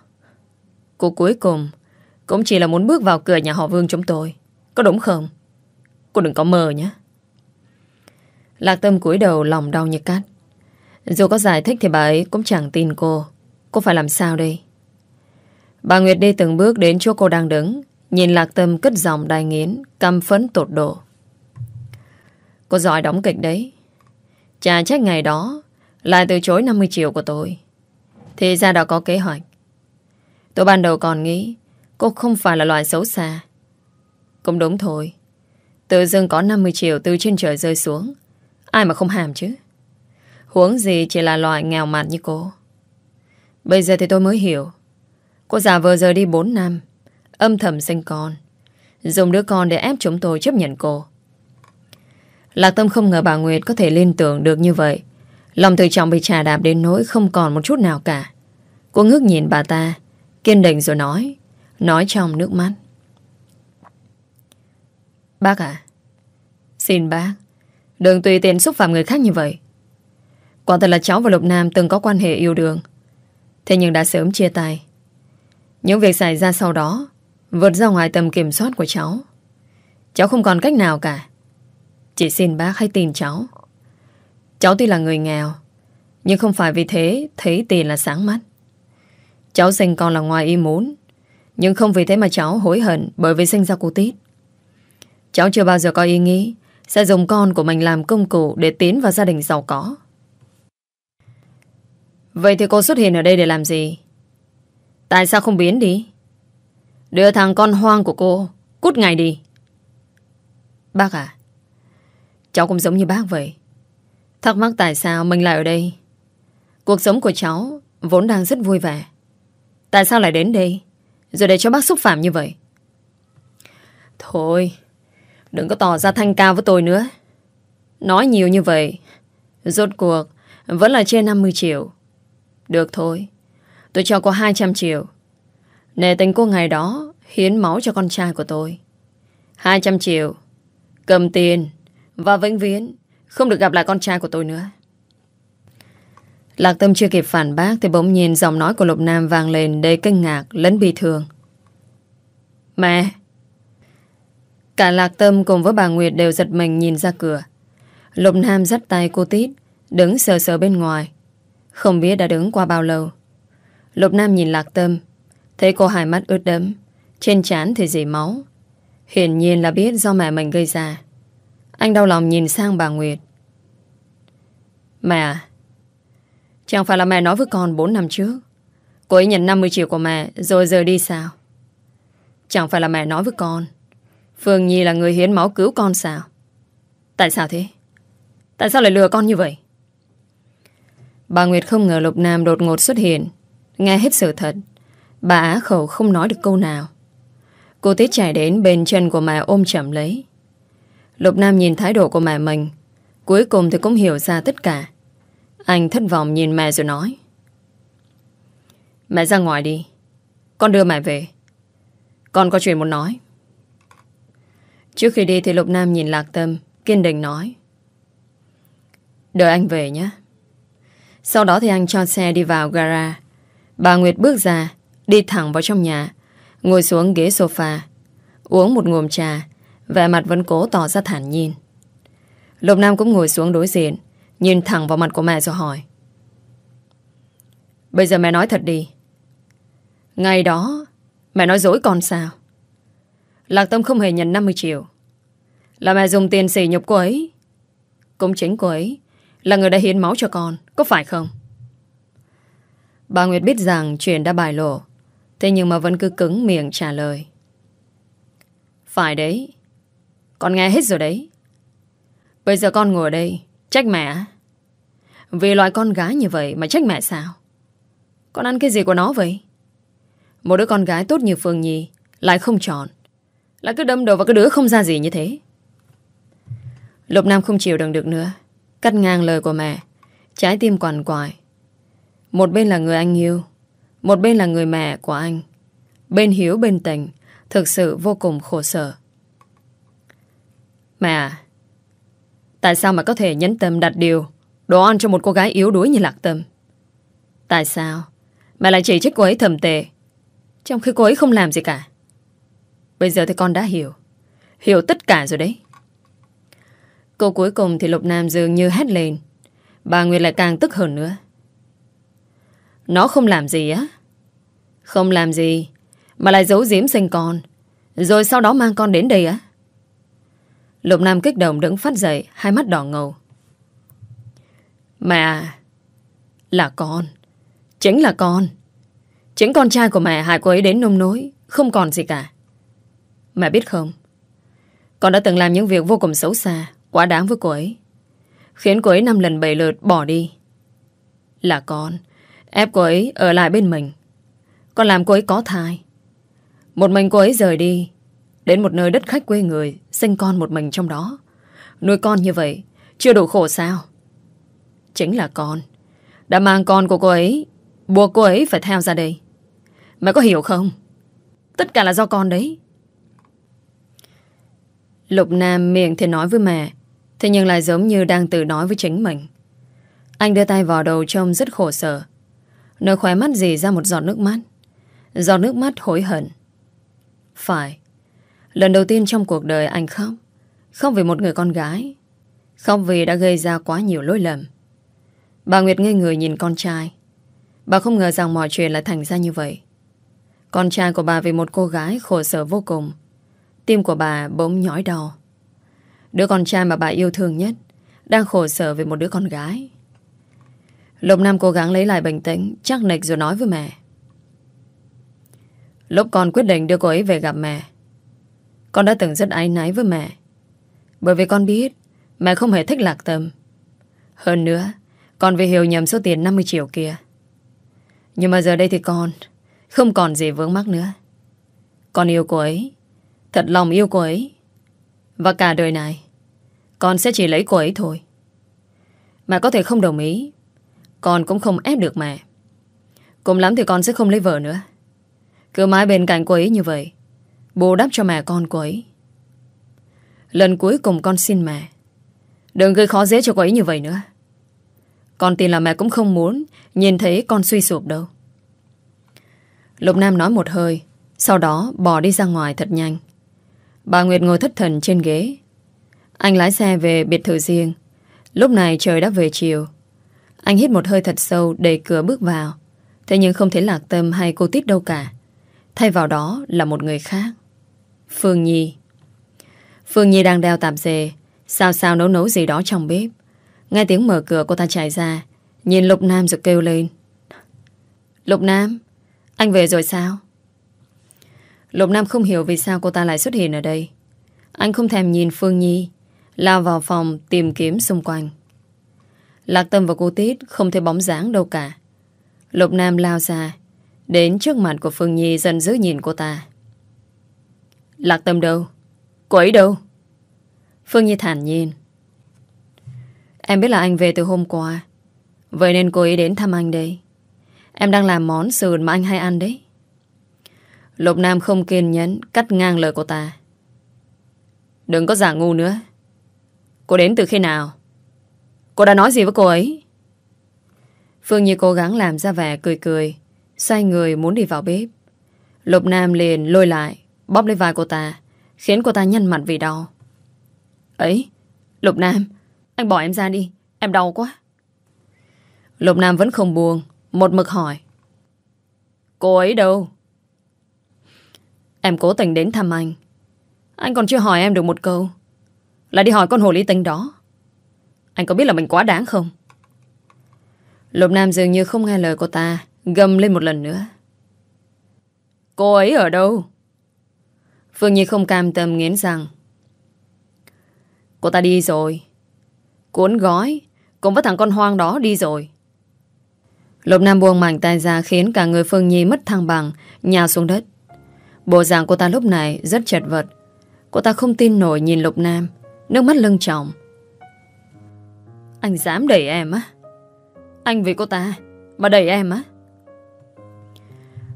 Speaker 1: Cô cuối cùng Cũng chỉ là muốn bước vào cửa nhà họ Vương chúng tôi, Có đúng không? Cô đừng có mơ nhé. Lạc tâm cúi đầu lòng đau như cát. Dù có giải thích thì bà ấy cũng chẳng tin cô. Cô phải làm sao đây? Bà Nguyệt đi từng bước đến chỗ cô đang đứng, Nhìn Lạc Tâm cất giọng đai nghiến Căm phấn tột độ. Cô giỏi đóng kịch đấy. Chà trách ngày đó, Lại từ chối 50 triệu của tôi. Thì ra đã có kế hoạch. Tôi ban đầu còn nghĩ, Cô không phải là loại xấu xa. Cũng đúng thôi. Tự dưng có 50 triệu từ trên trời rơi xuống. Ai mà không hàm chứ? Huống gì chỉ là loại nghèo mặt như cô. Bây giờ thì tôi mới hiểu. Cô già vừa rời đi 4 năm, Âm thầm sinh con, Dùng đứa con để ép chúng tôi chấp nhận cô. Lạc Tâm không ngờ bà Nguyệt Có thể liên tưởng được như vậy. Lòng tự trọng bị trà đạp đến nỗi Không còn một chút nào cả. Cô ngước nhìn bà ta, Kiên định rồi nói Nói trong nước mắt. Bác à Xin bác. Đừng tùy tiện xúc phạm người khác như vậy. Quả thật là cháu và Lục Nam từng có quan hệ yêu đương. Thế nhưng đã sớm chia tay. Những việc xảy ra sau đó Vượt ra ngoài tầm kiểm soát của cháu. Cháu không còn cách nào cả. Chỉ xin bác hãy tin cháu. Cháu tuy là người nghèo, Nhưng không phải vì thế Thấy tiền là sáng mắt. Cháu sinh con là ngoài ý muốn, Nhưng không vì thế mà cháu hối hận Bởi vì sinh ra cô Tít. Cháu chưa bao giờ có ý nghĩ Sẽ dùng con của mình làm công cụ Để tiến vào gia đình giàu có. Vậy thì cô xuất hiện ở đây để làm gì? Tại sao không biến đi? Đưa thằng con hoang của cô, Cút ngay đi. Bác à Cháu cũng giống như bác vậy. Thắc mắc tại sao mình lại ở đây? Cuộc sống của cháu Vốn đang rất vui vẻ. Tại sao lại đến đây? Rồi để cho bác xúc phạm như vậy. Thôi Đừng có tỏ ra thanh cao với tôi nữa. Nói nhiều như vậy, Rốt cuộc Vẫn là trên 50 triệu. Được thôi, Tôi cho cô 200 triệu. Nề tình cô ngày đó Hiến máu cho con trai của tôi. 200 triệu, Cầm tiền Và vĩnh viễn Không được gặp lại con trai của tôi nữa. Lạc Tâm chưa kịp phản bác Thì bỗng nhiên giọng nói của Lục Nam vang lên Đầy kinh ngạc lẫn bị thương. Mẹ! Cả Lạc Tâm cùng với bà Nguyệt đều giật mình nhìn ra cửa. Lục Nam dắt tay cô Tít, Đứng sờ sờ bên ngoài. Không biết đã đứng qua bao lâu. Lục Nam nhìn Lạc Tâm, Thấy cô hai mắt ướt đẫm, Trên trán thì dì máu. Hiển nhiên là biết do mẹ mình gây ra. Anh đau lòng nhìn sang bà Nguyệt. Mẹ à Chẳng phải là mẹ nói với con 4 năm trước. Cô ấy nhận 50 triệu của mẹ, Rồi rời đi sao? Chẳng phải là mẹ nói với con. Phương Nhi là người hiến máu cứu con sao? Tại sao thế? Tại sao lại lừa con như vậy? Bà Nguyệt không ngờ Lục Nam đột ngột xuất hiện. Nghe hết sự thật, Bà á khẩu không nói được câu nào. Cô Tít chạy đến bên chân của mẹ ôm chậm lấy. Lục Nam nhìn thái độ của mẹ mình, Cuối cùng thì cũng hiểu ra tất cả. Anh thất vọng nhìn mẹ rồi nói. Mẹ ra ngoài đi, Con đưa mẹ về. Con có chuyện muốn nói. Trước khi đi thì Lục Nam nhìn Lạc Tâm, Kiên định nói. Đợi anh về nhé. Sau đó thì anh cho xe đi vào gara. Bà Nguyệt bước ra, Đi thẳng vào trong nhà, Ngồi xuống ghế sofa, Uống một ngụm trà, Vẻ mặt vẫn cố tỏ ra thản nhiên. Lục Nam cũng ngồi xuống đối diện, Nhìn thẳng vào mặt của mẹ rồi hỏi. Bây giờ mẹ nói thật đi. Ngày đó, Mẹ nói dối con sao? Lạc Tâm không hề nhận 50 triệu. Là mẹ dùng tiền xỉ nhục cô ấy. Cũng chính cô ấy Là người đã hiến máu cho con, Có phải không? Bà Nguyệt biết rằng chuyện đã bài lộ, Thế nhưng mà vẫn cứ cứng miệng trả lời. Phải đấy, Con nghe hết rồi đấy. Bây giờ con ngồi đây, Trách mẹ Vì loại con gái như vậy mà trách mẹ sao? Con ăn cái gì của nó vậy? Một đứa con gái tốt như Phương Nhi Lại không chọn. Lại cứ đâm đầu vào cái đứa không ra gì như thế. Lục Nam không chịu đựng được nữa, Cắt ngang lời của mẹ, Trái tim quằn quại. Một bên là người anh yêu, một bên là người mẹ của anh. Bên hiếu, bên tình, Thực sự vô cùng khổ sở. Mẹ à Tại sao mà có thể nhấn tâm đặt điều, Đồ ăn cho một cô gái yếu đuối như Lạc Tâm? Tại sao Mẹ lại chỉ trích cô ấy thầm tệ, Trong khi cô ấy không làm gì cả? Bây giờ thì con đã hiểu. Hiểu tất cả rồi đấy. Câu cuối cùng thì Lục Nam dường như hét lên. Bà Nguyệt lại càng tức hơn nữa. Nó không làm gì á. Không làm gì, Mà lại giấu giếm sinh con. Rồi sau đó mang con đến đây á. Lục Nam kích động đứng phát dậy, Hai mắt đỏ ngầu. Mẹ! Là con. Chính là con. Chính con trai của mẹ hại cô ấy đến nông nối không còn gì cả. Mẹ biết không, con đã từng làm những việc vô cùng xấu xa, quá đáng với cô ấy. Khiến cô ấy năm lần bảy lượt bỏ đi. Là con, ép cô ấy ở lại bên mình. Con làm cô ấy có thai. Một mình cô ấy rời đi, đến một nơi đất khách quê người, sinh con một mình trong đó. Nuôi con như vậy, chưa đủ khổ sao? Chính là con. Đã mang con của cô ấy, buộc cô ấy phải theo ra đây. Mẹ có hiểu không? Tất cả là do con đấy. Lục Nam miệng thì nói với mẹ, Thế nhưng lại giống như đang tự nói với chính mình. Anh đưa tay vào đầu trông rất khổ sở. Nơi khóe mắt dì ra một giọt nước mắt. Giọt nước mắt hối hận. Phải, Lần đầu tiên trong cuộc đời anh khóc. Không vì một người con gái. Không vì đã gây ra quá nhiều lỗi lầm. Bà Nguyệt ngây người nhìn con trai. Bà không ngờ rằng mọi chuyện lại thành ra như vậy. Con trai của bà vì một cô gái khổ sở vô cùng. Tim của bà bỗng nhói đau. Đứa con trai mà bà yêu thương nhất Đang khổ sở về một đứa con gái. Lục Nam cố gắng lấy lại bình tĩnh, Chắc nịch rồi nói với mẹ. Lúc con quyết định đưa cô ấy về gặp mẹ, Con đã từng rất áy náy với mẹ. Bởi vì con biết Mẹ không hề thích lạc tâm. Hơn nữa, Con vì hiểu nhầm số tiền 50 triệu kia. Nhưng mà giờ đây thì con Không còn gì vướng mắc nữa. Con yêu cô ấy Thật lòng yêu cô ấy. Và cả đời này, Con sẽ chỉ lấy cô ấy thôi. Mẹ có thể không đồng ý, Con cũng không ép được mẹ. Cùng lắm thì con sẽ không lấy vợ nữa. Cứ mãi bên cạnh cô ấy như vậy, Bù đắp cho mẹ con cô ấy. Lần cuối cùng con xin mẹ, Đừng gây khó dễ cho cô ấy như vậy nữa. Con tin là mẹ cũng không muốn Nhìn thấy con suy sụp đâu. Lục Nam nói một hơi, Sau đó bỏ đi ra ngoài thật nhanh. Bà Nguyệt ngồi thất thần trên ghế. Anh lái xe về biệt thự riêng. Lúc này trời đã về chiều. Anh hít một hơi thật sâu đẩy cửa bước vào. Thế nhưng không thấy lạc tâm hay cô Tít đâu cả. Thay vào đó là một người khác. Phương Nhi. Phương Nhi đang đeo tạp dề, sao sao nấu nấu gì đó trong bếp. Nghe tiếng mở cửa cô ta chạy ra, nhìn Lục Nam rồi kêu lên. Lục Nam, anh về rồi sao? Lục Nam không hiểu vì sao cô ta lại xuất hiện ở đây. Anh không thèm nhìn Phương Nhi, lao vào phòng tìm kiếm xung quanh. Lạc Tâm và cô Tít không thấy bóng dáng đâu cả. Lục Nam lao ra, đến trước mặt của Phương Nhi dần giữ nhìn cô ta. Lạc Tâm đâu? Cô ấy đâu? Phương Nhi thản nhiên. Em biết là anh về từ hôm qua. Vậy nên cô ấy đến thăm anh đây. Em đang làm món sườn mà anh hay ăn đấy. Lục Nam không kiên nhẫn, Cắt ngang lời cô ta. Đừng có giả ngu nữa. Cô đến từ khi nào? Cô đã nói gì với cô ấy? Phương Nhi cố gắng làm ra vẻ cười cười, Xoay người muốn đi vào bếp. Lục Nam liền lôi lại, Bóp lấy vai cô ta, Khiến cô ta nhăn mặt vì đau. Ấy Lục Nam, Anh bỏ em ra đi, Em đau quá. Lục Nam vẫn không buông Một mực hỏi. Cô ấy đâu? Em cố tình đến thăm anh. Anh còn chưa hỏi em được một câu. Là đi hỏi con hồ ly tinh đó. Anh có biết là mình quá đáng không? Lục Nam dường như không nghe lời cô ta, Gầm lên một lần nữa. Cô ấy ở đâu? Phương Nhi không cam tâm nghiến rằng. Cô ta đi rồi. Cuốn gói, Cùng với thằng con hoang đó đi rồi. Lục Nam buông mảnh tay ra Khiến cả người Phương Nhi mất thăng bằng, Nhào xuống đất. Bộ dạng cô ta lúc này rất chật vật. Cô ta không tin nổi nhìn Lục Nam. Nước mắt lưng trọng. Anh dám đẩy em á? Anh vì cô ta Mà đẩy em á?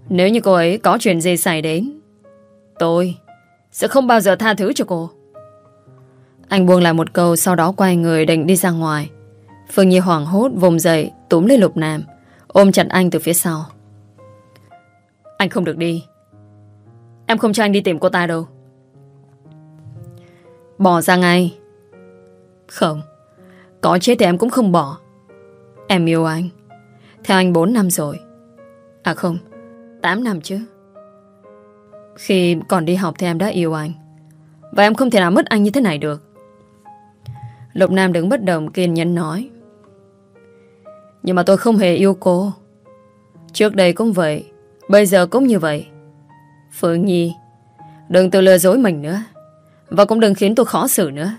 Speaker 1: Nếu như cô ấy có chuyện gì xảy đến, Tôi Sẽ không bao giờ tha thứ cho cô. Anh buông lại một câu Sau đó quay người định đi ra ngoài. Phương Nhi hoảng hốt vùng dậy, Túm lấy Lục Nam, Ôm chặt anh từ phía sau. Anh không được đi. Em không cho anh đi tìm cô ta đâu. Bỏ ra ngay. Không. Có chết thì em cũng không bỏ. Em yêu anh. Theo anh 4 năm rồi. À không 8 năm chứ. Khi còn đi học thì em đã yêu anh. Và em không thể nào mất anh như thế này được. Lục Nam đứng bất động kiên nhẫn nói. Nhưng mà tôi không hề yêu cô. Trước đây cũng vậy, Bây giờ cũng như vậy. Phượng Nhi, Đừng tự lừa dối mình nữa. Và cũng đừng khiến tôi khó xử nữa.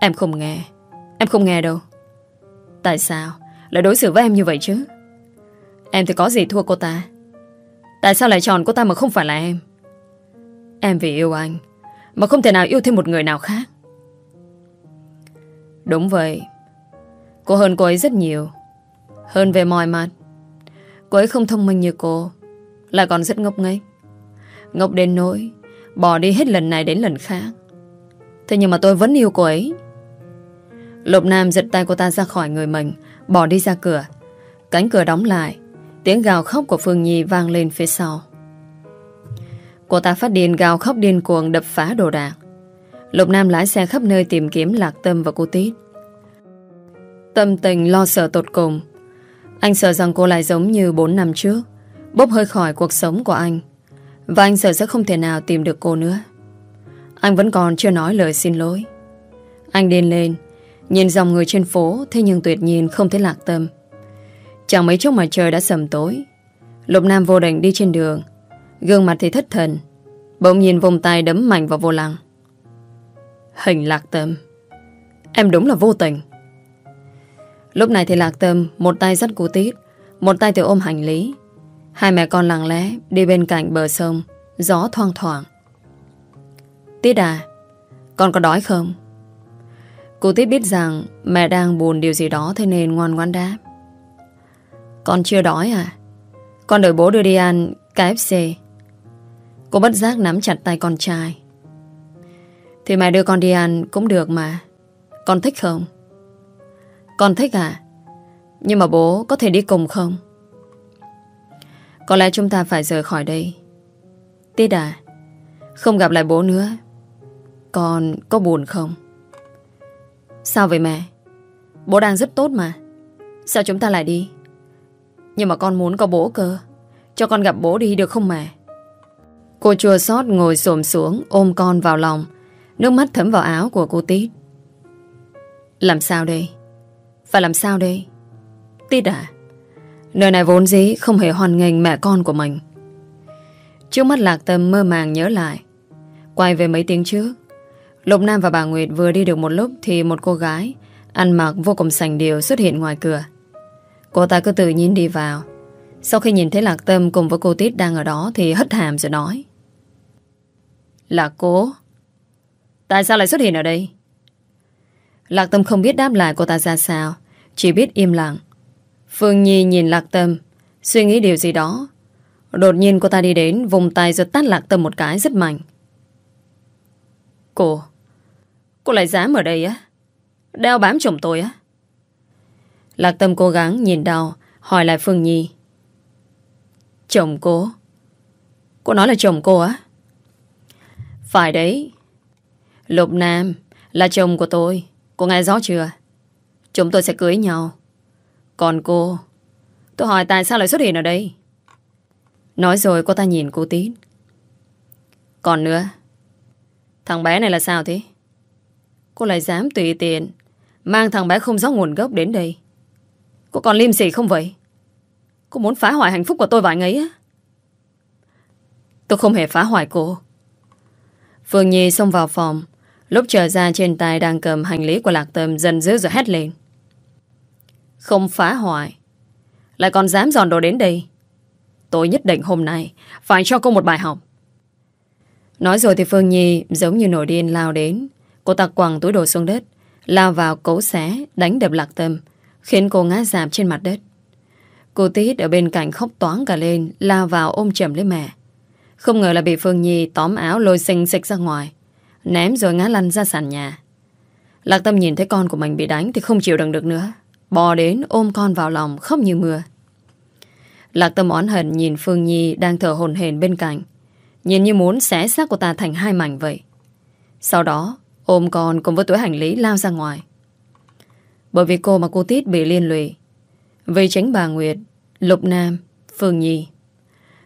Speaker 1: Em không nghe. Em không nghe đâu. Tại sao lại đối xử với em như vậy chứ? Em thì có gì thua cô ta? Tại sao lại chọn cô ta mà không phải là em? Em vì yêu anh Mà không thể nào yêu thêm một người nào khác. Đúng vậy. Cô hơn cô ấy rất nhiều. Hơn về mọi mặt. Cô ấy không thông minh như cô. Lại còn rất ngốc nghếch. Ngốc đến nỗi, Bỏ đi hết lần này đến lần khác. Thế nhưng mà tôi vẫn yêu cô ấy. Lục Nam giật tay cô ta ra khỏi người mình, Bỏ đi ra cửa. Cánh cửa đóng lại, Tiếng gào khóc của Phương Nhi vang lên phía sau. Cô ta phát điên gào khóc điên cuồng đập phá đồ đạc. Lục Nam lái xe khắp nơi tìm kiếm Lạc Tâm và cô Tít. Tâm tình lo sợ tột cùng. Anh sợ rằng cô lại giống như 4 năm trước. Bốc hơi khỏi cuộc sống của anh. Và anh sợ sẽ không thể nào tìm được cô nữa. Anh vẫn còn chưa nói lời xin lỗi. Anh điên lên, Nhìn dòng người trên phố, Thế nhưng tuyệt nhiên không thấy lạc tâm. Chẳng mấy chốc mà trời đã sầm tối. Lục Nam vô định đi trên đường. Gương mặt thì thất thần, Bỗng nhìn vùng tay đấm mạnh vào vô lăng. Hình lạc tâm. Em đúng là vô tình. Lúc này thì lạc tâm, Một tay dắt cú tít, Một tay thì ôm hành lý. Hai mẹ con lặng lẽ đi bên cạnh bờ sông, Gió thoang thoảng. Tít à Con có đói không? Cô Tít biết rằng mẹ đang buồn điều gì đó Thế nên ngoan ngoan đáp. Con chưa đói à? Con đợi bố đưa đi ăn KFC Cô bất giác nắm chặt tay con trai. Thì mẹ đưa con đi ăn cũng được mà. Con thích không? Con thích à? Nhưng mà bố có thể đi cùng không? Có lẽ chúng ta phải rời khỏi đây. Tít à Không gặp lại bố nữa. Con có buồn không? Sao vậy mẹ? Bố đang rất tốt mà. Sao chúng ta lại đi? Nhưng mà con muốn có bố cơ. Cho con gặp bố đi được không mẹ? Cô chua xót ngồi xổm xuống, Ôm con vào lòng. Nước mắt thấm vào áo của cô Tít Làm sao đây? Phải làm sao đây? Tít à Nơi này vốn dĩ không hề hoàn nghênh mẹ con của mình. Trước mắt lạc tâm mơ màng nhớ lại. Quay về mấy tiếng trước, Lục Nam và bà Nguyệt vừa đi được một lúc Thì một cô gái Ăn mặc vô cùng sành điệu xuất hiện ngoài cửa. Cô ta cứ tự nhiên đi vào. Sau khi nhìn thấy Lạc Tâm cùng với cô Tít đang ở đó Thì hất hàm rồi nói. Là cô? Tại sao lại xuất hiện ở đây? Lạc Tâm không biết đáp lại cô ta ra sao, Chỉ biết im lặng. Phương Nhi nhìn Lạc Tâm, Suy nghĩ điều gì đó. Đột nhiên cô ta đi đến, Vùng tay rồi tát Lạc Tâm một cái rất mạnh. Cô Cô lại dám ở đây á? Đeo bám chồng tôi á? Lạc Tâm cố gắng nhìn đau, Hỏi lại Phương Nhi. Chồng cô? Cô nói là chồng cô á? Phải đấy. Lục Nam Là chồng của tôi. Cô nghe rõ chưa? Chúng tôi sẽ cưới nhau. Còn cô. Tôi hỏi tại sao lại xuất hiện ở đây? Nói rồi cô ta nhìn cô tín. Còn nữa, Thằng bé này là sao thế? Cô lại dám tùy tiện Mang thằng bé không rõ nguồn gốc đến đây. Cô còn liêm sỉ không vậy? Cô muốn phá hoại hạnh phúc của tôi và anh ấy á. Tôi không hề phá hoại cô. Phương Nhi xông vào phòng. Lúc trở ra trên tay đang cầm hành lý của Lạc Tâm, Dần dữ rồi hét lên. Không phá hoại. Lại còn dám dọn đồ đến đây. Tôi nhất định hôm nay Phải cho cô một bài học. Nói rồi thì Phương Nhi giống như nổi điên lao đến. Cô ta quẳng túi đồ xuống đất, Lao vào cấu xé, Đánh đập lạc tâm, Khiến cô ngã dạp trên mặt đất. Cô Tít ở bên cạnh khóc toán cả lên, Lao vào ôm chầm lấy mẹ. Không ngờ là bị Phương Nhi tóm áo lôi xinh xịch ra ngoài, Ném rồi ngã lăn ra sàn nhà. Lạc tâm nhìn thấy con của mình bị đánh Thì không chịu đựng được nữa. Bò đến ôm con vào lòng khóc như mưa. Lạc tâm oán hận nhìn Phương Nhi Đang thở hồn hển bên cạnh, Nhìn như muốn xé xác của ta thành hai mảnh vậy. Sau đó, Ôm con cùng với túi hành lý lao ra ngoài. Bởi vì cô mà cô Tít bị liên lụy, Vì tránh bà Nguyệt, Lục Nam, Phương Nhi,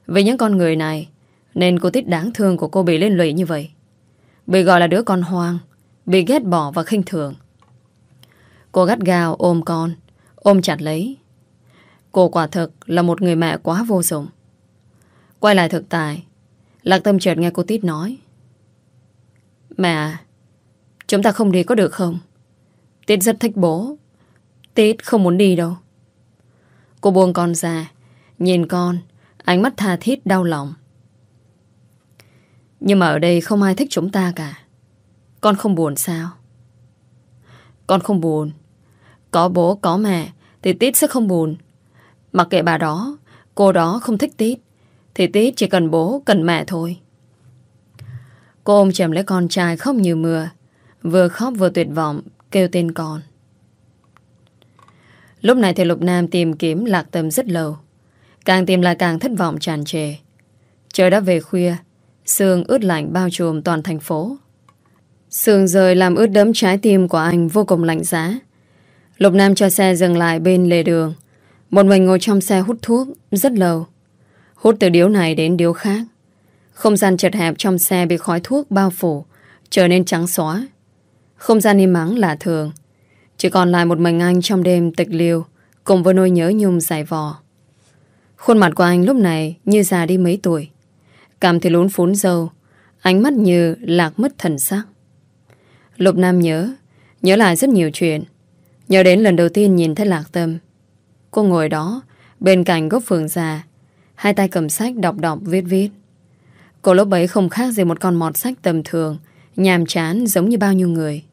Speaker 1: Vì những con người này, Nên cô Tít đáng thương của cô bị liên lụy như vậy. Bị gọi là đứa con hoang, Bị ghét bỏ và khinh thường. Cô gắt gao ôm con. Ôm chặt lấy. Cô quả thực là một người mẹ quá vô dụng. Quay lại thực tại, Lạc Tâm chợt nghe cô Tít nói. Mẹ à Chúng ta không đi có được không? Tít rất thích bố. Tít không muốn đi đâu. Cô buông con ra, Nhìn con, Ánh mắt tha thiết đau lòng. Nhưng mà ở đây không ai thích chúng ta cả. Con không buồn sao? Con không buồn có bố, có mẹ, Thì Tít sẽ không buồn. Mặc kệ bà đó, Cô đó không thích Tít, Thì Tít chỉ cần bố, cần mẹ thôi. Cô ôm chầm lấy con trai khóc như mưa, Vừa khóc vừa tuyệt vọng, Kêu tên con. Lúc này thì Lục Nam tìm kiếm Lạc Tâm rất lâu. Càng tìm lại càng thất vọng tràn trề. Trời đã về khuya, Sương ướt lạnh bao trùm toàn thành phố. Sương rơi làm ướt đẫm trái tim của anh vô cùng lạnh giá. Lục Nam cho xe dừng lại bên lề đường. Một mình ngồi trong xe hút thuốc, Rất lâu. Hút từ điếu này đến điếu khác. Không gian chật hẹp trong xe bị khói thuốc bao phủ, Trở nên trắng xóa. Không gian im mắng lạ thường. Chỉ còn lại một mình anh trong đêm tịch liêu, Cùng với nỗi nhớ nhung dài vò. Khuôn mặt của anh lúc này Như già đi mấy tuổi. Cảm thì lún phún dâu, Ánh mắt như lạc mất thần sắc. Lục Nam nhớ Nhớ lại rất nhiều chuyện. Nhớ đến lần đầu tiên nhìn thấy Lạc Tâm. Cô ngồi đó, Bên cạnh gốc phường già, Hai tay cầm sách đọc đọc viết viết. Cô lúc ấy không khác gì một con mọt sách tầm thường, Nhàm chán giống như bao nhiêu người.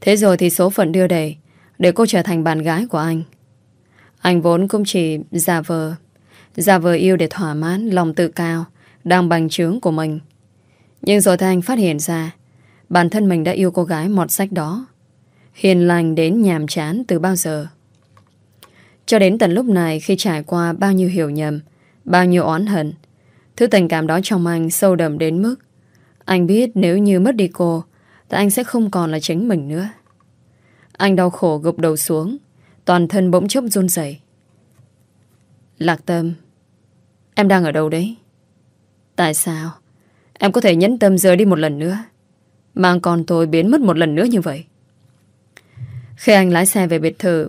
Speaker 1: Thế rồi thì số phận đưa đẩy Để cô trở thành bạn gái của anh. Anh vốn cũng chỉ giả vờ Giả vờ yêu để thỏa mãn Lòng tự cao, Đang bằng chướng của mình. Nhưng rồi thì anh phát hiện ra, Bản thân mình đã yêu cô gái mọt sách đó. Hiền lành đến nhàm chán từ bao giờ? Cho đến tận lúc này Khi trải qua bao nhiêu hiểu nhầm, Bao nhiêu oán hận, Thứ tình cảm đó trong anh sâu đậm đến mức Anh biết nếu như mất đi cô Thì anh sẽ không còn là chính mình nữa. Anh đau khổ gục đầu xuống, Toàn thân bỗng chốc run rẩy. Lạc tâm, Em đang ở đâu đấy? Tại sao? Em có thể nhẫn tâm rời đi một lần nữa Mang con tôi biến mất một lần nữa như vậy. Khi anh lái xe về biệt thự,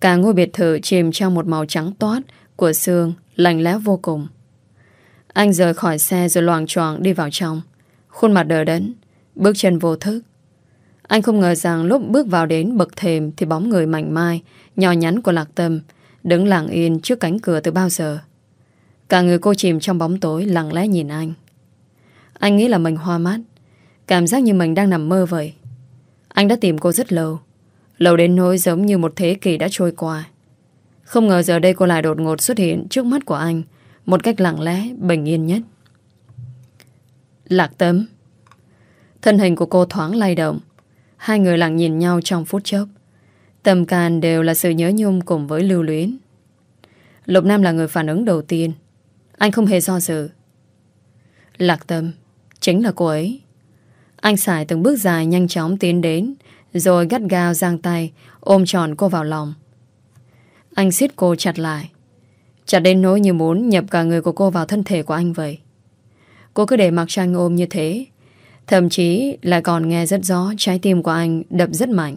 Speaker 1: Cả ngôi biệt thự chìm trong một màu trắng toát Của sương lạnh lẽo vô cùng. Anh rời khỏi xe rồi loàng choàng đi vào trong. Khuôn mặt đờ đẫn, Bước chân vô thức. Anh không ngờ rằng lúc bước vào đến bậc thềm Thì bóng người mảnh mai, Nhỏ nhắn của Lạc Tâm, Đứng lặng yên trước cánh cửa từ bao giờ. Cả người cô chìm trong bóng tối, Lặng lẽ nhìn anh. Anh nghĩ là mình hoa mắt, Cảm giác như mình đang nằm mơ vậy. Anh đã tìm cô rất lâu Lâu đến nỗi giống như một thế kỷ đã trôi qua. Không ngờ giờ đây cô lại đột ngột xuất hiện trước mắt của anh Một cách lặng lẽ, bình yên nhất. Lạc tấm. Thân hình của cô thoáng lay động. Hai người lặng nhìn nhau trong phút chốc. Tầm can đều là sự nhớ nhung cùng với lưu luyến. Lục Nam là người phản ứng đầu tiên. Anh không hề do dự. Lạc tâm Chính là cô ấy. Anh xài từng bước dài nhanh chóng tiến đến rồi gắt gao giang tay, Ôm tròn cô vào lòng. Anh siết cô chặt lại. Chặt đến nỗi như muốn nhập cả người của cô vào thân thể của anh vậy. Cô cứ để mặc cho anh ôm như thế. Thậm chí lại còn nghe rất rõ Trái tim của anh đập rất mạnh.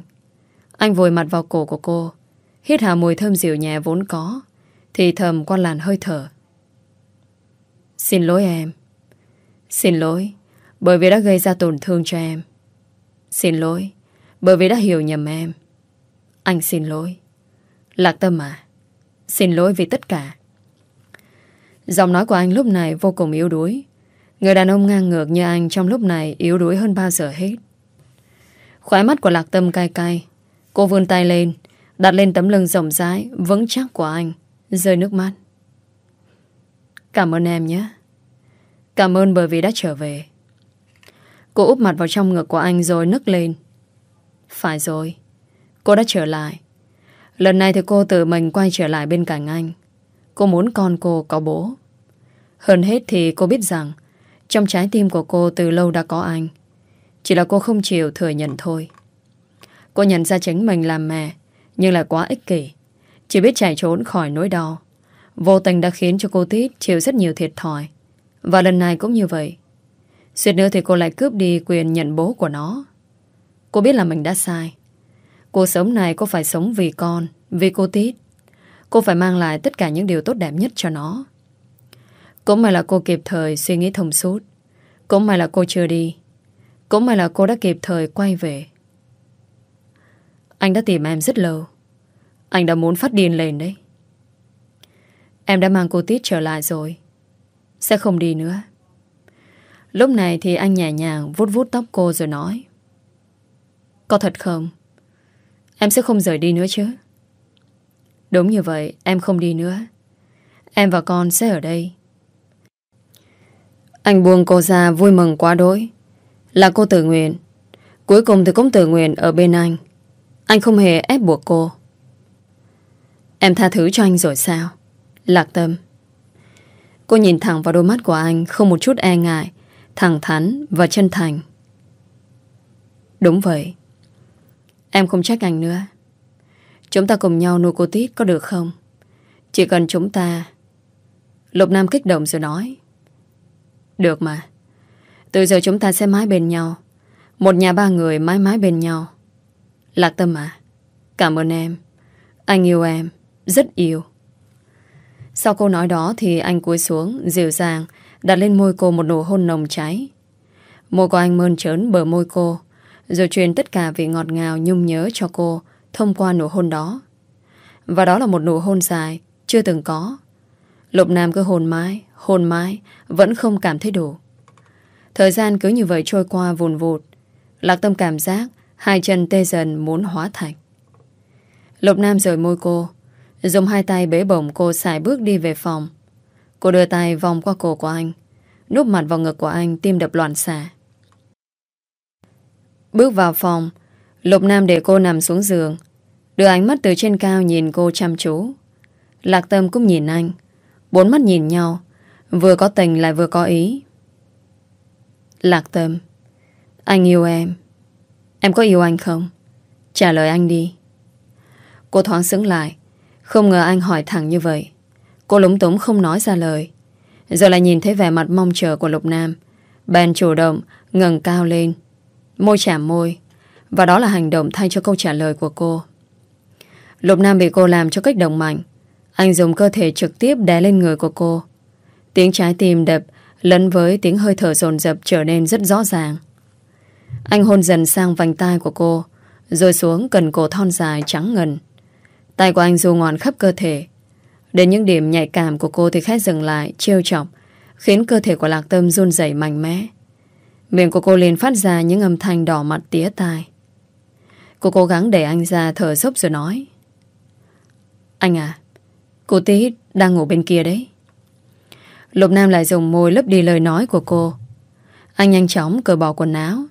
Speaker 1: Anh vùi mặt vào cổ của cô, Hít hà mùi thơm dịu nhẹ vốn có, Thì thầm qua làn hơi thở. Xin lỗi em. Xin lỗi, bởi vì đã gây ra tổn thương cho em. Xin lỗi. Bởi vì đã hiểu nhầm em. Anh xin lỗi. Lạc tâm à Xin lỗi vì tất cả. Giọng nói của anh lúc này vô cùng yếu đuối. Người đàn ông ngang ngược như anh Trong lúc này yếu đuối hơn bao giờ hết. Khóe mắt của lạc tâm cay cay. Cô vươn tay lên, Đặt lên tấm lưng rộng rãi, Vững chắc của anh, Rơi nước mắt. Cảm ơn em nhé. Cảm ơn bởi vì đã trở về. Cô úp mặt vào trong ngực của anh rồi nức lên. Phải rồi. Cô đã trở lại. Lần này thì cô tự mình quay trở lại bên cạnh anh. Cô muốn con cô có bố. Hơn hết thì cô biết rằng, trong trái tim của cô từ lâu đã có anh. Chỉ là cô không chịu thừa nhận thôi. Cô nhận ra chính mình làm mẹ, nhưng là quá ích kỷ. Chỉ biết chạy trốn khỏi nỗi đau. Vô tình đã khiến cho cô Tít chịu rất nhiều thiệt thòi. Và lần này cũng như vậy. Xuyệt nữa thì cô lại cướp đi quyền nhận bố của nó Cô biết là mình đã sai Cuộc sống này cô phải sống vì con, Vì cô Tít Cô phải mang lại tất cả những điều tốt đẹp nhất cho nó Cũng may là cô kịp thời suy nghĩ thông suốt. Cũng may là cô chưa đi. Cũng may là cô đã kịp thời quay về. Anh đã tìm em rất lâu. Anh đã muốn phát điên lên đấy. Em đã mang cô Tít trở lại rồi. Sẽ không đi nữa. Lúc này thì anh nhẹ nhàng vuốt vuốt tóc cô rồi nói. Có thật không? Em sẽ không rời đi nữa chứ? Đúng như vậy, em không đi nữa. Em và con sẽ ở đây. Anh buông cô ra vui mừng quá đỗi. Là cô tự nguyện. Cuối cùng thì cũng tự nguyện ở bên anh. Anh không hề ép buộc cô. Em tha thứ cho anh rồi sao? Lạc tâm. Cô nhìn thẳng vào đôi mắt của anh không một chút e ngại, thẳng thắn và chân thành. Đúng vậy. Em không trách anh nữa. Chúng ta cùng nhau nuôi cô Tít có được không? Chỉ cần chúng ta... Lục Nam kích động rồi nói. Được mà. Từ giờ chúng ta sẽ mái bên nhau. Một nhà ba người mái mái bên nhau. Lạc tâm à? Cảm ơn em. Anh yêu em. Rất yêu. Sau câu nói đó thì anh cúi xuống, dịu dàng, đặt lên môi cô một nụ hôn nồng cháy. Môi của anh mơn trớn bờ môi cô, rồi truyền tất cả vị ngọt ngào nhung nhớ cho cô thông qua nụ hôn đó. Và đó là một nụ hôn dài, chưa từng có. Lục Nam cứ hôn mãi, hôn mãi, vẫn không cảm thấy đủ. Thời gian cứ như vậy trôi qua vùn vụt. Lạc tâm cảm giác hai chân tê dần muốn hóa thạch. Lục Nam rời môi cô, dùng hai tay bế bổng cô xài bước đi về phòng. Cô đưa tay vòng qua cổ của anh, núp mặt vào ngực của anh tim đập loạn xạ. Bước vào phòng, Lục Nam để cô nằm xuống giường, đưa ánh mắt từ trên cao nhìn cô chăm chú. Lạc Tâm cũng nhìn anh, bốn mắt nhìn nhau, vừa có tình lại vừa có ý. Lạc Tâm, anh yêu em. Em có yêu anh không? Trả lời anh đi. Cô thoáng xứng lại, không ngờ anh hỏi thẳng như vậy. Cô lúng túng không nói ra lời. Giờ lại nhìn thấy vẻ mặt mong chờ của Lục Nam. Bèn chủ động, ngẩng cao lên. Môi chạm môi, và đó là hành động thay cho câu trả lời của cô. Lục Nam bị cô làm cho kích động mạnh. Anh dùng cơ thể trực tiếp đè lên người của cô. Tiếng trái tim đập Lẫn với tiếng hơi thở dồn dập Trở nên rất rõ ràng. Anh hôn dần sang vành tay của cô Rồi xuống cần cổ thon dài trắng ngần. Tay của anh du ngọn khắp cơ thể. Đến những điểm nhạy cảm của cô Thì khẽ dừng lại, trêu chọc Khiến cơ thể của Lạc Tâm run rẩy mạnh mẽ. Miệng của cô liền phát ra những âm thanh đỏ mặt tía tai. Cô cố gắng để anh ra thở dốc rồi nói. Anh à Cô tí đang ngủ bên kia đấy. Lục Nam lại dùng môi lấp đi lời nói của cô. Anh nhanh chóng cởi bỏ quần áo.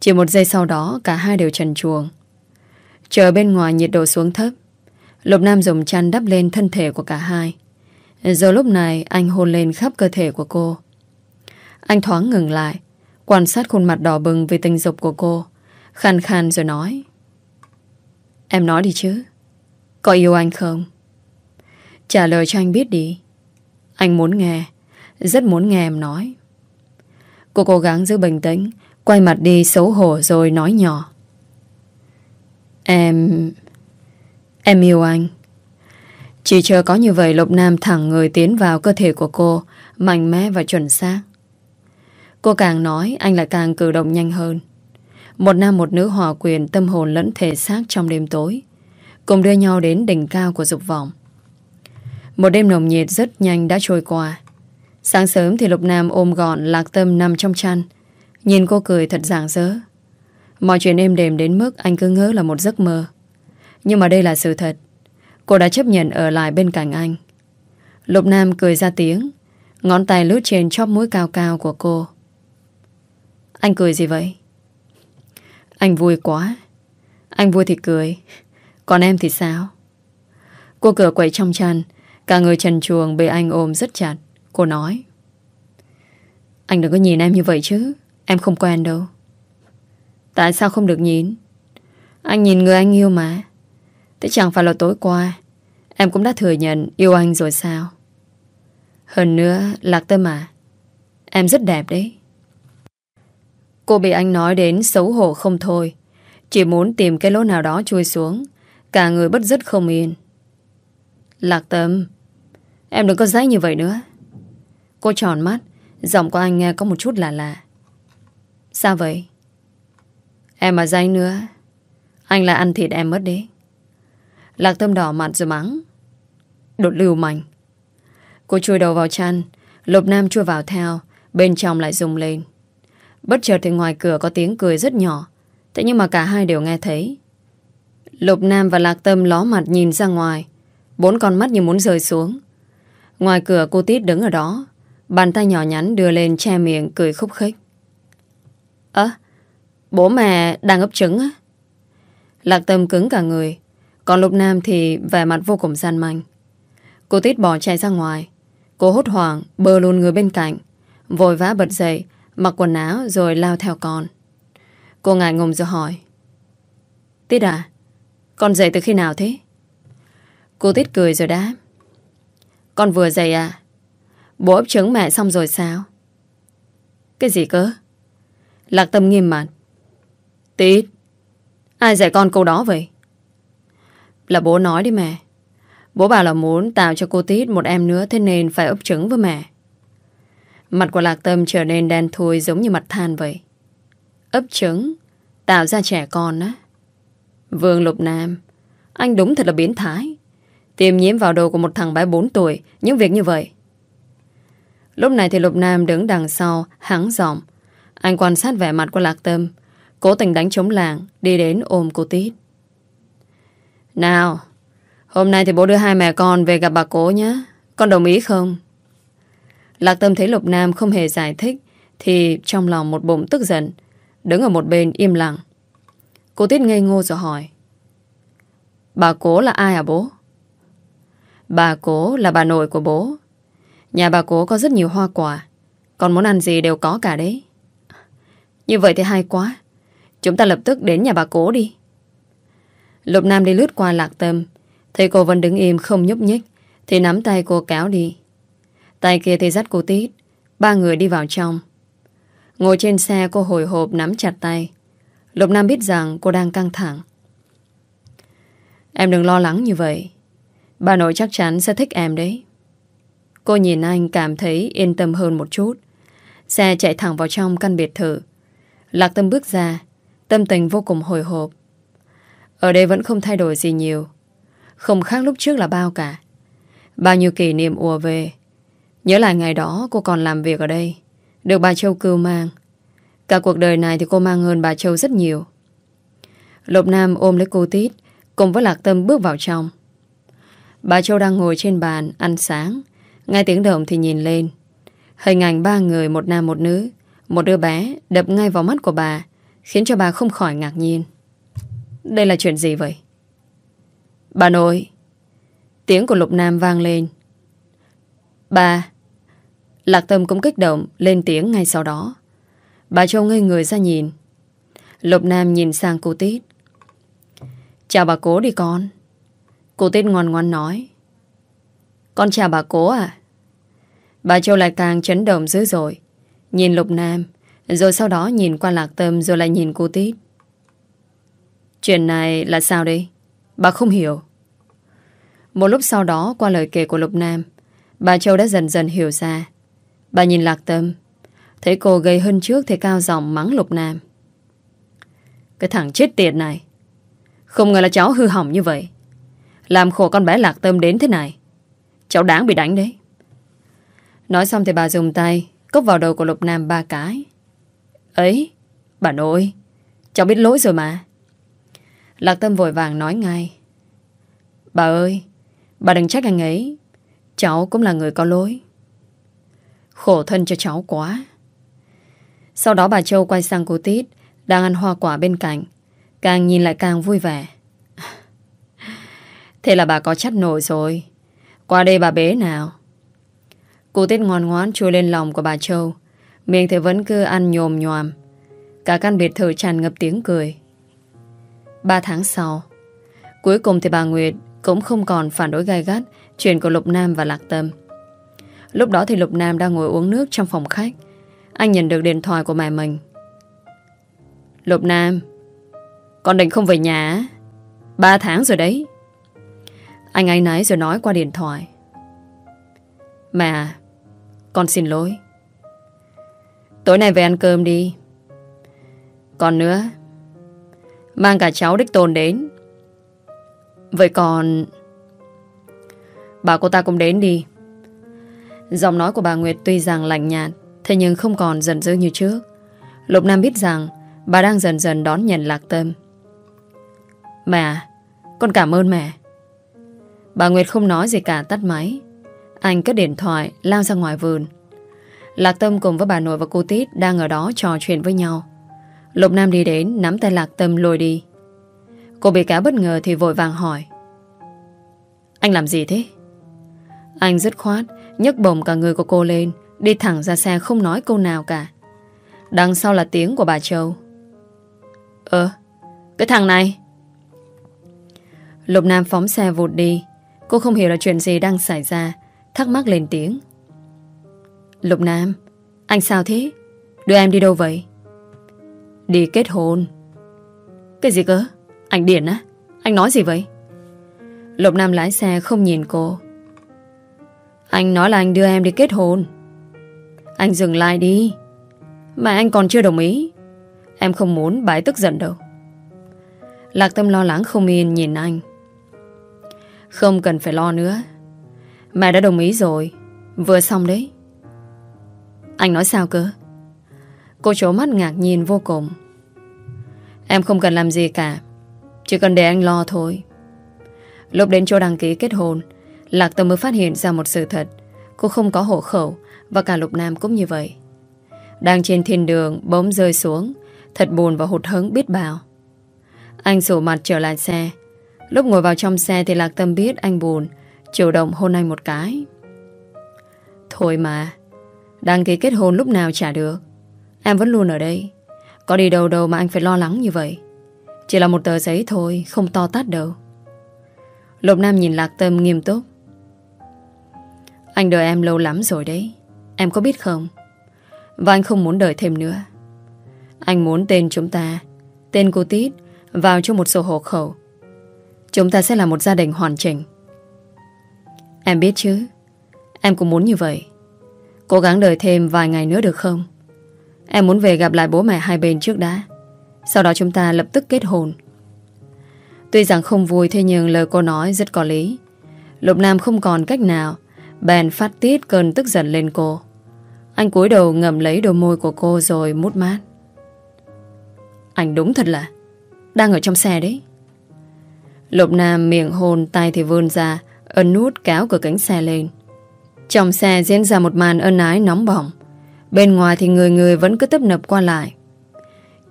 Speaker 1: Chỉ một giây sau đó, Cả hai đều trần chuồng Chờ bên ngoài nhiệt độ xuống thấp, Lục Nam dùng chăn đắp lên thân thể của cả hai. Rồi lúc này, Anh hôn lên khắp cơ thể của cô. Anh thoáng ngừng lại Quan sát khuôn mặt đỏ bừng Vì tình dục của cô, Khàn khàn rồi nói, Em nói đi chứ, Có yêu anh không? Trả lời cho anh biết đi, Anh muốn nghe, Rất muốn nghe em nói. Cô cố gắng giữ bình tĩnh, Quay mặt đi xấu hổ rồi nói nhỏ, Em... Em yêu anh. Chỉ chờ có như vậy, Lục Nam thẳng người tiến vào cơ thể của cô, Mạnh mẽ và chuẩn xác. Cô càng nói, Anh lại càng cử động nhanh hơn. Một nam một nữ hòa quyền, tâm hồn lẫn thể xác trong đêm tối, Cùng đưa nhau đến đỉnh cao của dục vọng. Một đêm nồng nhiệt rất nhanh đã trôi qua. Sáng sớm thì Lục Nam ôm gọn Lạc Tâm nằm trong chăn, Nhìn cô cười thật rạng rỡ. Mọi chuyện êm đềm đến mức anh cứ ngỡ là một giấc mơ. Nhưng mà đây là sự thật. Cô đã chấp nhận ở lại bên cạnh anh. Lục Nam cười ra tiếng, Ngón tay lướt trên chóp mũi cao cao của cô. Anh cười gì vậy? Anh vui quá. Anh vui thì cười. Còn em thì sao? Cô cửa quậy trong chăn, Cả người trần chuồng bị anh ôm rất chặt. Cô nói, Anh đừng có nhìn em như vậy chứ, Em không quen đâu. Tại sao không được nhìn? Anh nhìn người anh yêu mà. Thế chẳng phải là tối qua, Em cũng đã thừa nhận yêu anh rồi sao? Hơn nữa, Lạc tâm à? Em rất đẹp đấy. Cô bị anh nói đến xấu hổ không thôi. Chỉ muốn tìm cái lỗ nào đó chui xuống. Cả người bất dứt không yên. Lạc tâm, Em đừng có giấy như vậy nữa. Cô tròn mắt, Giọng của anh nghe có một chút lạ lạ. Sao vậy? Em mà giấy nữa, Anh lại ăn thịt em mất đi. Lạc tâm đỏ mặt rồi mắng. Đột lưu mạnh Cô chui đầu vào chăn, Lục Nam chui vào theo, Bên trong lại rung lên. Bất chợt thì ngoài cửa có tiếng cười rất nhỏ. Thế nhưng mà cả hai đều nghe thấy. Lục Nam và Lạc Tâm ló mặt nhìn ra ngoài. Bốn con mắt như muốn rơi xuống. Ngoài cửa cô Tít đứng ở đó. Bàn tay nhỏ nhắn đưa lên che miệng cười khúc khích. Ơ, Bố mẹ đang ấp trứng á? Lạc Tâm cứng cả người. Còn Lục Nam thì vẻ mặt vô cùng gian manh. Cô Tít bỏ chạy ra ngoài. Cô hốt hoảng bơ luôn người bên cạnh. Vội vã bật dậy Mặc quần áo rồi lao theo con. Cô ngại ngùng rồi hỏi. Tít à Con dậy từ khi nào thế? Cô Tít cười rồi đáp. Con vừa dậy à? Bố ấp trứng mẹ xong rồi sao? Cái gì cơ? Lạc tâm nghiêm mặt. Tít, Ai dạy con câu đó vậy? Là bố nói đi mẹ. Bố bảo là muốn tạo cho cô Tít một em nữa Thế nên phải ấp trứng với mẹ. Mặt của Lạc Tâm trở nên đen thui Giống như mặt than vậy. Ấp trứng, Tạo ra trẻ con á. Vương Lục Nam, Anh đúng thật là biến thái. Tiêm nhiễm vào đầu của một thằng bé 4 tuổi, Những việc như vậy. Lúc này thì Lục Nam đứng đằng sau, Hắng giọng. Anh quan sát vẻ mặt của Lạc Tâm, Cố tình đánh chống làng, Đi đến ôm cô Tít. Nào, Hôm nay thì bố đưa hai mẹ con về gặp bà cố nhé. Con đồng ý không? Lạc Tâm thấy Lục Nam không hề giải thích, Thì trong lòng một bụng tức giận, Đứng ở một bên im lặng. Cô Tiết ngây ngô rồi hỏi, Bà cố là ai à bố? Bà cố là bà nội của bố. Nhà bà cố có rất nhiều hoa quả, Còn muốn ăn gì đều có cả đấy. Như vậy thì hay quá. Chúng ta lập tức đến nhà bà cố đi. Lục Nam đi lướt qua lạc tâm, Thấy cô vẫn đứng im không nhúc nhích, Thì nắm tay cô kéo đi. Tay kia thì dắt cô tít. Ba người đi vào trong. Ngồi trên xe, cô hồi hộp nắm chặt tay. Lục Nam biết rằng cô đang căng thẳng. Em đừng lo lắng như vậy. Bà nội chắc chắn sẽ thích em đấy. Cô nhìn anh cảm thấy yên tâm hơn một chút. Xe chạy thẳng vào trong căn biệt thự. Lạc tâm bước ra. Tâm tình vô cùng hồi hộp. Ở đây vẫn không thay đổi gì nhiều. Không khác lúc trước là bao cả. Bao nhiêu kỷ niệm ùa về. Nhớ lại ngày đó cô còn làm việc ở đây. Được bà Châu cưu mang. Cả cuộc đời này thì cô mang hơn bà Châu rất nhiều. Lục Nam ôm lấy cô Tít, Cùng với Lạc Tâm bước vào trong. Bà Châu đang ngồi trên bàn Ăn sáng, Nghe tiếng động thì nhìn lên. Hình ảnh ba người, một nam một nữ, Một đứa bé đập ngay vào mắt của bà, Khiến cho bà không khỏi ngạc nhiên. Đây là chuyện gì vậy? Bà nội. Tiếng của Lục Nam vang lên. Bà Lạc Tâm cũng kích động, Lên tiếng ngay sau đó. Bà Châu ngây người ra nhìn. Lục Nam nhìn sang cô Tít. Chào bà cố đi con. Cô Tít ngoan ngoan nói. Con chào bà cố à Bà Châu lại càng chấn động dữ dội. Nhìn Lục Nam, Rồi sau đó nhìn qua Lạc Tâm Rồi lại nhìn cô Tít. Chuyện này là sao đây? Bà không hiểu. Một lúc sau đó, qua lời kể của Lục Nam, Bà Châu đã dần dần hiểu ra. Bà nhìn Lạc Tâm. Thấy cô gây hơn trước thì cao giọng mắng Lục Nam. Cái thằng chết tiệt này. Không ngờ là cháu hư hỏng như vậy. Làm khổ con bé Lạc Tâm đến thế này. Cháu đáng bị đánh đấy. Nói xong thì bà dùng tay Cốc vào đầu của Lục Nam ba cái. Ấy, Bà nội, Cháu biết lỗi rồi mà. Lạc Tâm vội vàng nói ngay. Bà ơi, Bà đừng trách anh ấy. Cháu cũng là người có lỗi. Khổ thân cho cháu quá. Sau đó bà Châu quay sang cô Tít, Đang ăn hoa quả bên cạnh. Càng nhìn lại càng vui vẻ. Thế là bà có chắt nổi rồi. Qua đây bà bế nào. Cô Tít ngoan ngoãn chui lên lòng của bà Châu. Miệng thì vẫn cứ ăn nhồm nhòm Cả căn biệt thự tràn ngập tiếng cười. Ba tháng sau, Cuối cùng thì bà Nguyệt Cũng không còn phản đối gai gắt Chuyện của Lục Nam và Lạc Tâm. Lúc đó thì Lục Nam đang ngồi uống nước trong phòng khách. Anh nhận được điện thoại của mẹ mình. Lục Nam, Con định không về nhà Ba tháng rồi đấy. Anh ấy nấy rồi nói qua điện thoại. Mẹ, Con xin lỗi. Tối nay về ăn cơm đi. Còn nữa, Mang cả cháu đích tôn đến. Vậy còn Bà cô ta cũng đến đi. Giọng nói của bà Nguyệt tuy rằng lạnh nhạt, Thế nhưng không còn giận dữ như trước. Lục Nam biết rằng Bà đang dần dần đón nhận lạc tâm. Mẹ, Con cảm ơn mẹ. Bà Nguyệt không nói gì cả, tắt máy. Anh cất điện thoại, lao ra ngoài vườn. Lạc Tâm cùng với bà nội và cô Tít Đang ở đó trò chuyện với nhau. Lục Nam đi đến, nắm tay Lạc Tâm lôi đi. Cô bị cá bất ngờ thì vội vàng hỏi. Anh làm gì thế? Anh dứt khoát nhấc bổng cả người của cô lên, Đi thẳng ra xe không nói câu nào cả. Đằng sau là tiếng của bà Châu. Ờ Cái thằng này. Lục Nam phóng xe vụt đi. Cô không hiểu là chuyện gì đang xảy ra. Thắc mắc lên tiếng. Lục Nam, Anh sao thế? Đưa em đi đâu vậy? Đi kết hôn. Cái gì cơ? Anh điển á? Anh nói gì vậy? Lục Nam lái xe không nhìn cô. Anh nói là anh đưa em đi kết hôn. Anh dừng lại đi. Mà anh còn chưa đồng ý. Em không muốn bãi tức giận đâu. Lạc tâm lo lắng không yên nhìn anh. Không cần phải lo nữa. Mẹ đã đồng ý rồi. Vừa xong đấy. Anh nói sao cơ? Cô chố mắt ngạc nhiên vô cùng. Em không cần làm gì cả. Chỉ cần để anh lo thôi. Lúc đến chỗ đăng ký kết hôn Lạc Tâm mới phát hiện ra một sự thật. Cô không có hộ khẩu, Và cả Lục Nam cũng như vậy. Đang trên thiên đường, bỗng rơi xuống, Thật buồn và hụt hứng biết bao. Anh sổ mặt trở lại xe. Lúc ngồi vào trong xe thì Lạc Tâm biết anh buồn, Chủ động hôn anh một cái. Thôi mà Đăng ký kết hôn lúc nào trả được. Em vẫn luôn ở đây. Có đi đâu đâu mà anh phải lo lắng như vậy. Chỉ là một tờ giấy thôi, Không to tát đâu. Lục Nam nhìn Lạc Tâm nghiêm túc. Anh đợi em lâu lắm rồi đấy. Em có biết không? Và anh không muốn đợi thêm nữa. Anh muốn tên chúng ta, Tên cô Tít, Vào trong một sổ hộ khẩu. Chúng ta sẽ là một gia đình hoàn chỉnh. Em biết chứ? Em cũng muốn như vậy. Cố gắng đợi thêm vài ngày nữa được không? Em muốn về gặp lại bố mẹ hai bên trước đã. Sau đó chúng ta lập tức kết hôn. Tuy rằng không vui Thế nhưng lời cô nói rất có lý. Lục Nam không còn cách nào Bèn phát tiết cơn tức giận lên cô. Anh cúi đầu ngầm lấy đôi môi của cô Rồi mút mát. Anh đúng thật là Đang ở trong xe đấy. Lục Nam miệng hôn Tay thì vươn ra Ấn nút kéo cửa cánh xe lên. Trong xe diễn ra một màn ân ái nóng bỏng. Bên ngoài thì người người vẫn cứ tấp nập qua lại.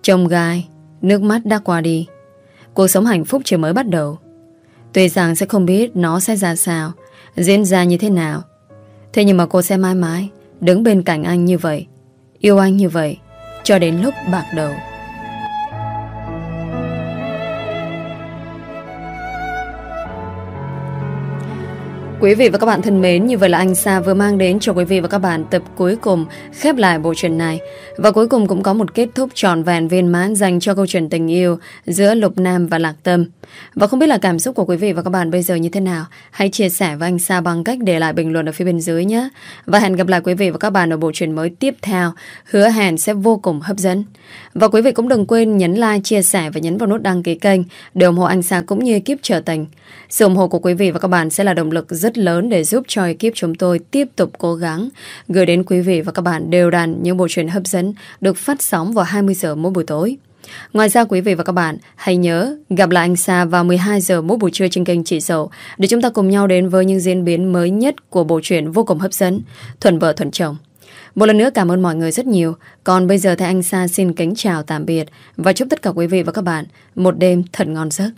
Speaker 1: Chồng gai Nước mắt đã qua đi. Cuộc sống hạnh phúc chỉ mới bắt đầu. Tuy rằng sẽ không biết nó sẽ ra sao Diễn ra như thế nào? Thế nhưng mà cô sẽ mãi mãi Đứng bên cạnh anh như vậy, Yêu anh như vậy Cho đến lúc bạc đầu. Quý vị và các bạn thân mến, như vậy là anh Sa vừa mang đến cho quý vị và các bạn tập cuối cùng khép lại bộ truyện này. Và cuối cùng cũng có một kết thúc tròn vẹn viên mãn dành cho câu chuyện tình yêu giữa Lục Nam và Lạc Tâm. Và không biết là cảm xúc của quý vị và các bạn bây giờ như thế nào? Hãy chia sẻ với anh Sa bằng cách để lại bình luận ở phía bên dưới nhé. Và hẹn gặp lại quý vị và các bạn ở bộ truyện mới tiếp theo. Hứa hẹn sẽ vô cùng hấp dẫn. Và quý vị cũng đừng quên nhấn like, chia sẻ và nhấn vào nút đăng ký kênh để ủng hộ anh Sa cũng như kiếp trở tình. Sự ủng hộ của quý vị và các bạn sẽ là động lực rất rất lớn để giúp cho ekip chúng tôi tiếp tục cố gắng gửi đến quý vị và các bạn đều đặn những bộ truyện hấp dẫn được phát sóng vào 20 giờ mỗi buổi tối. Ngoài ra, quý vị và các bạn hãy nhớ gặp lại anh Sa vào 12 giờ mỗi buổi trưa trên kênh Chị Dậu để chúng ta cùng nhau đến với những diễn biến mới nhất của bộ truyện vô cùng hấp dẫn Thuần vợ thuần chồng. Một lần nữa cảm ơn mọi người rất nhiều. Còn bây giờ thì anh Sa xin kính chào tạm biệt và chúc tất cả quý vị và các bạn một đêm thật ngon giấc.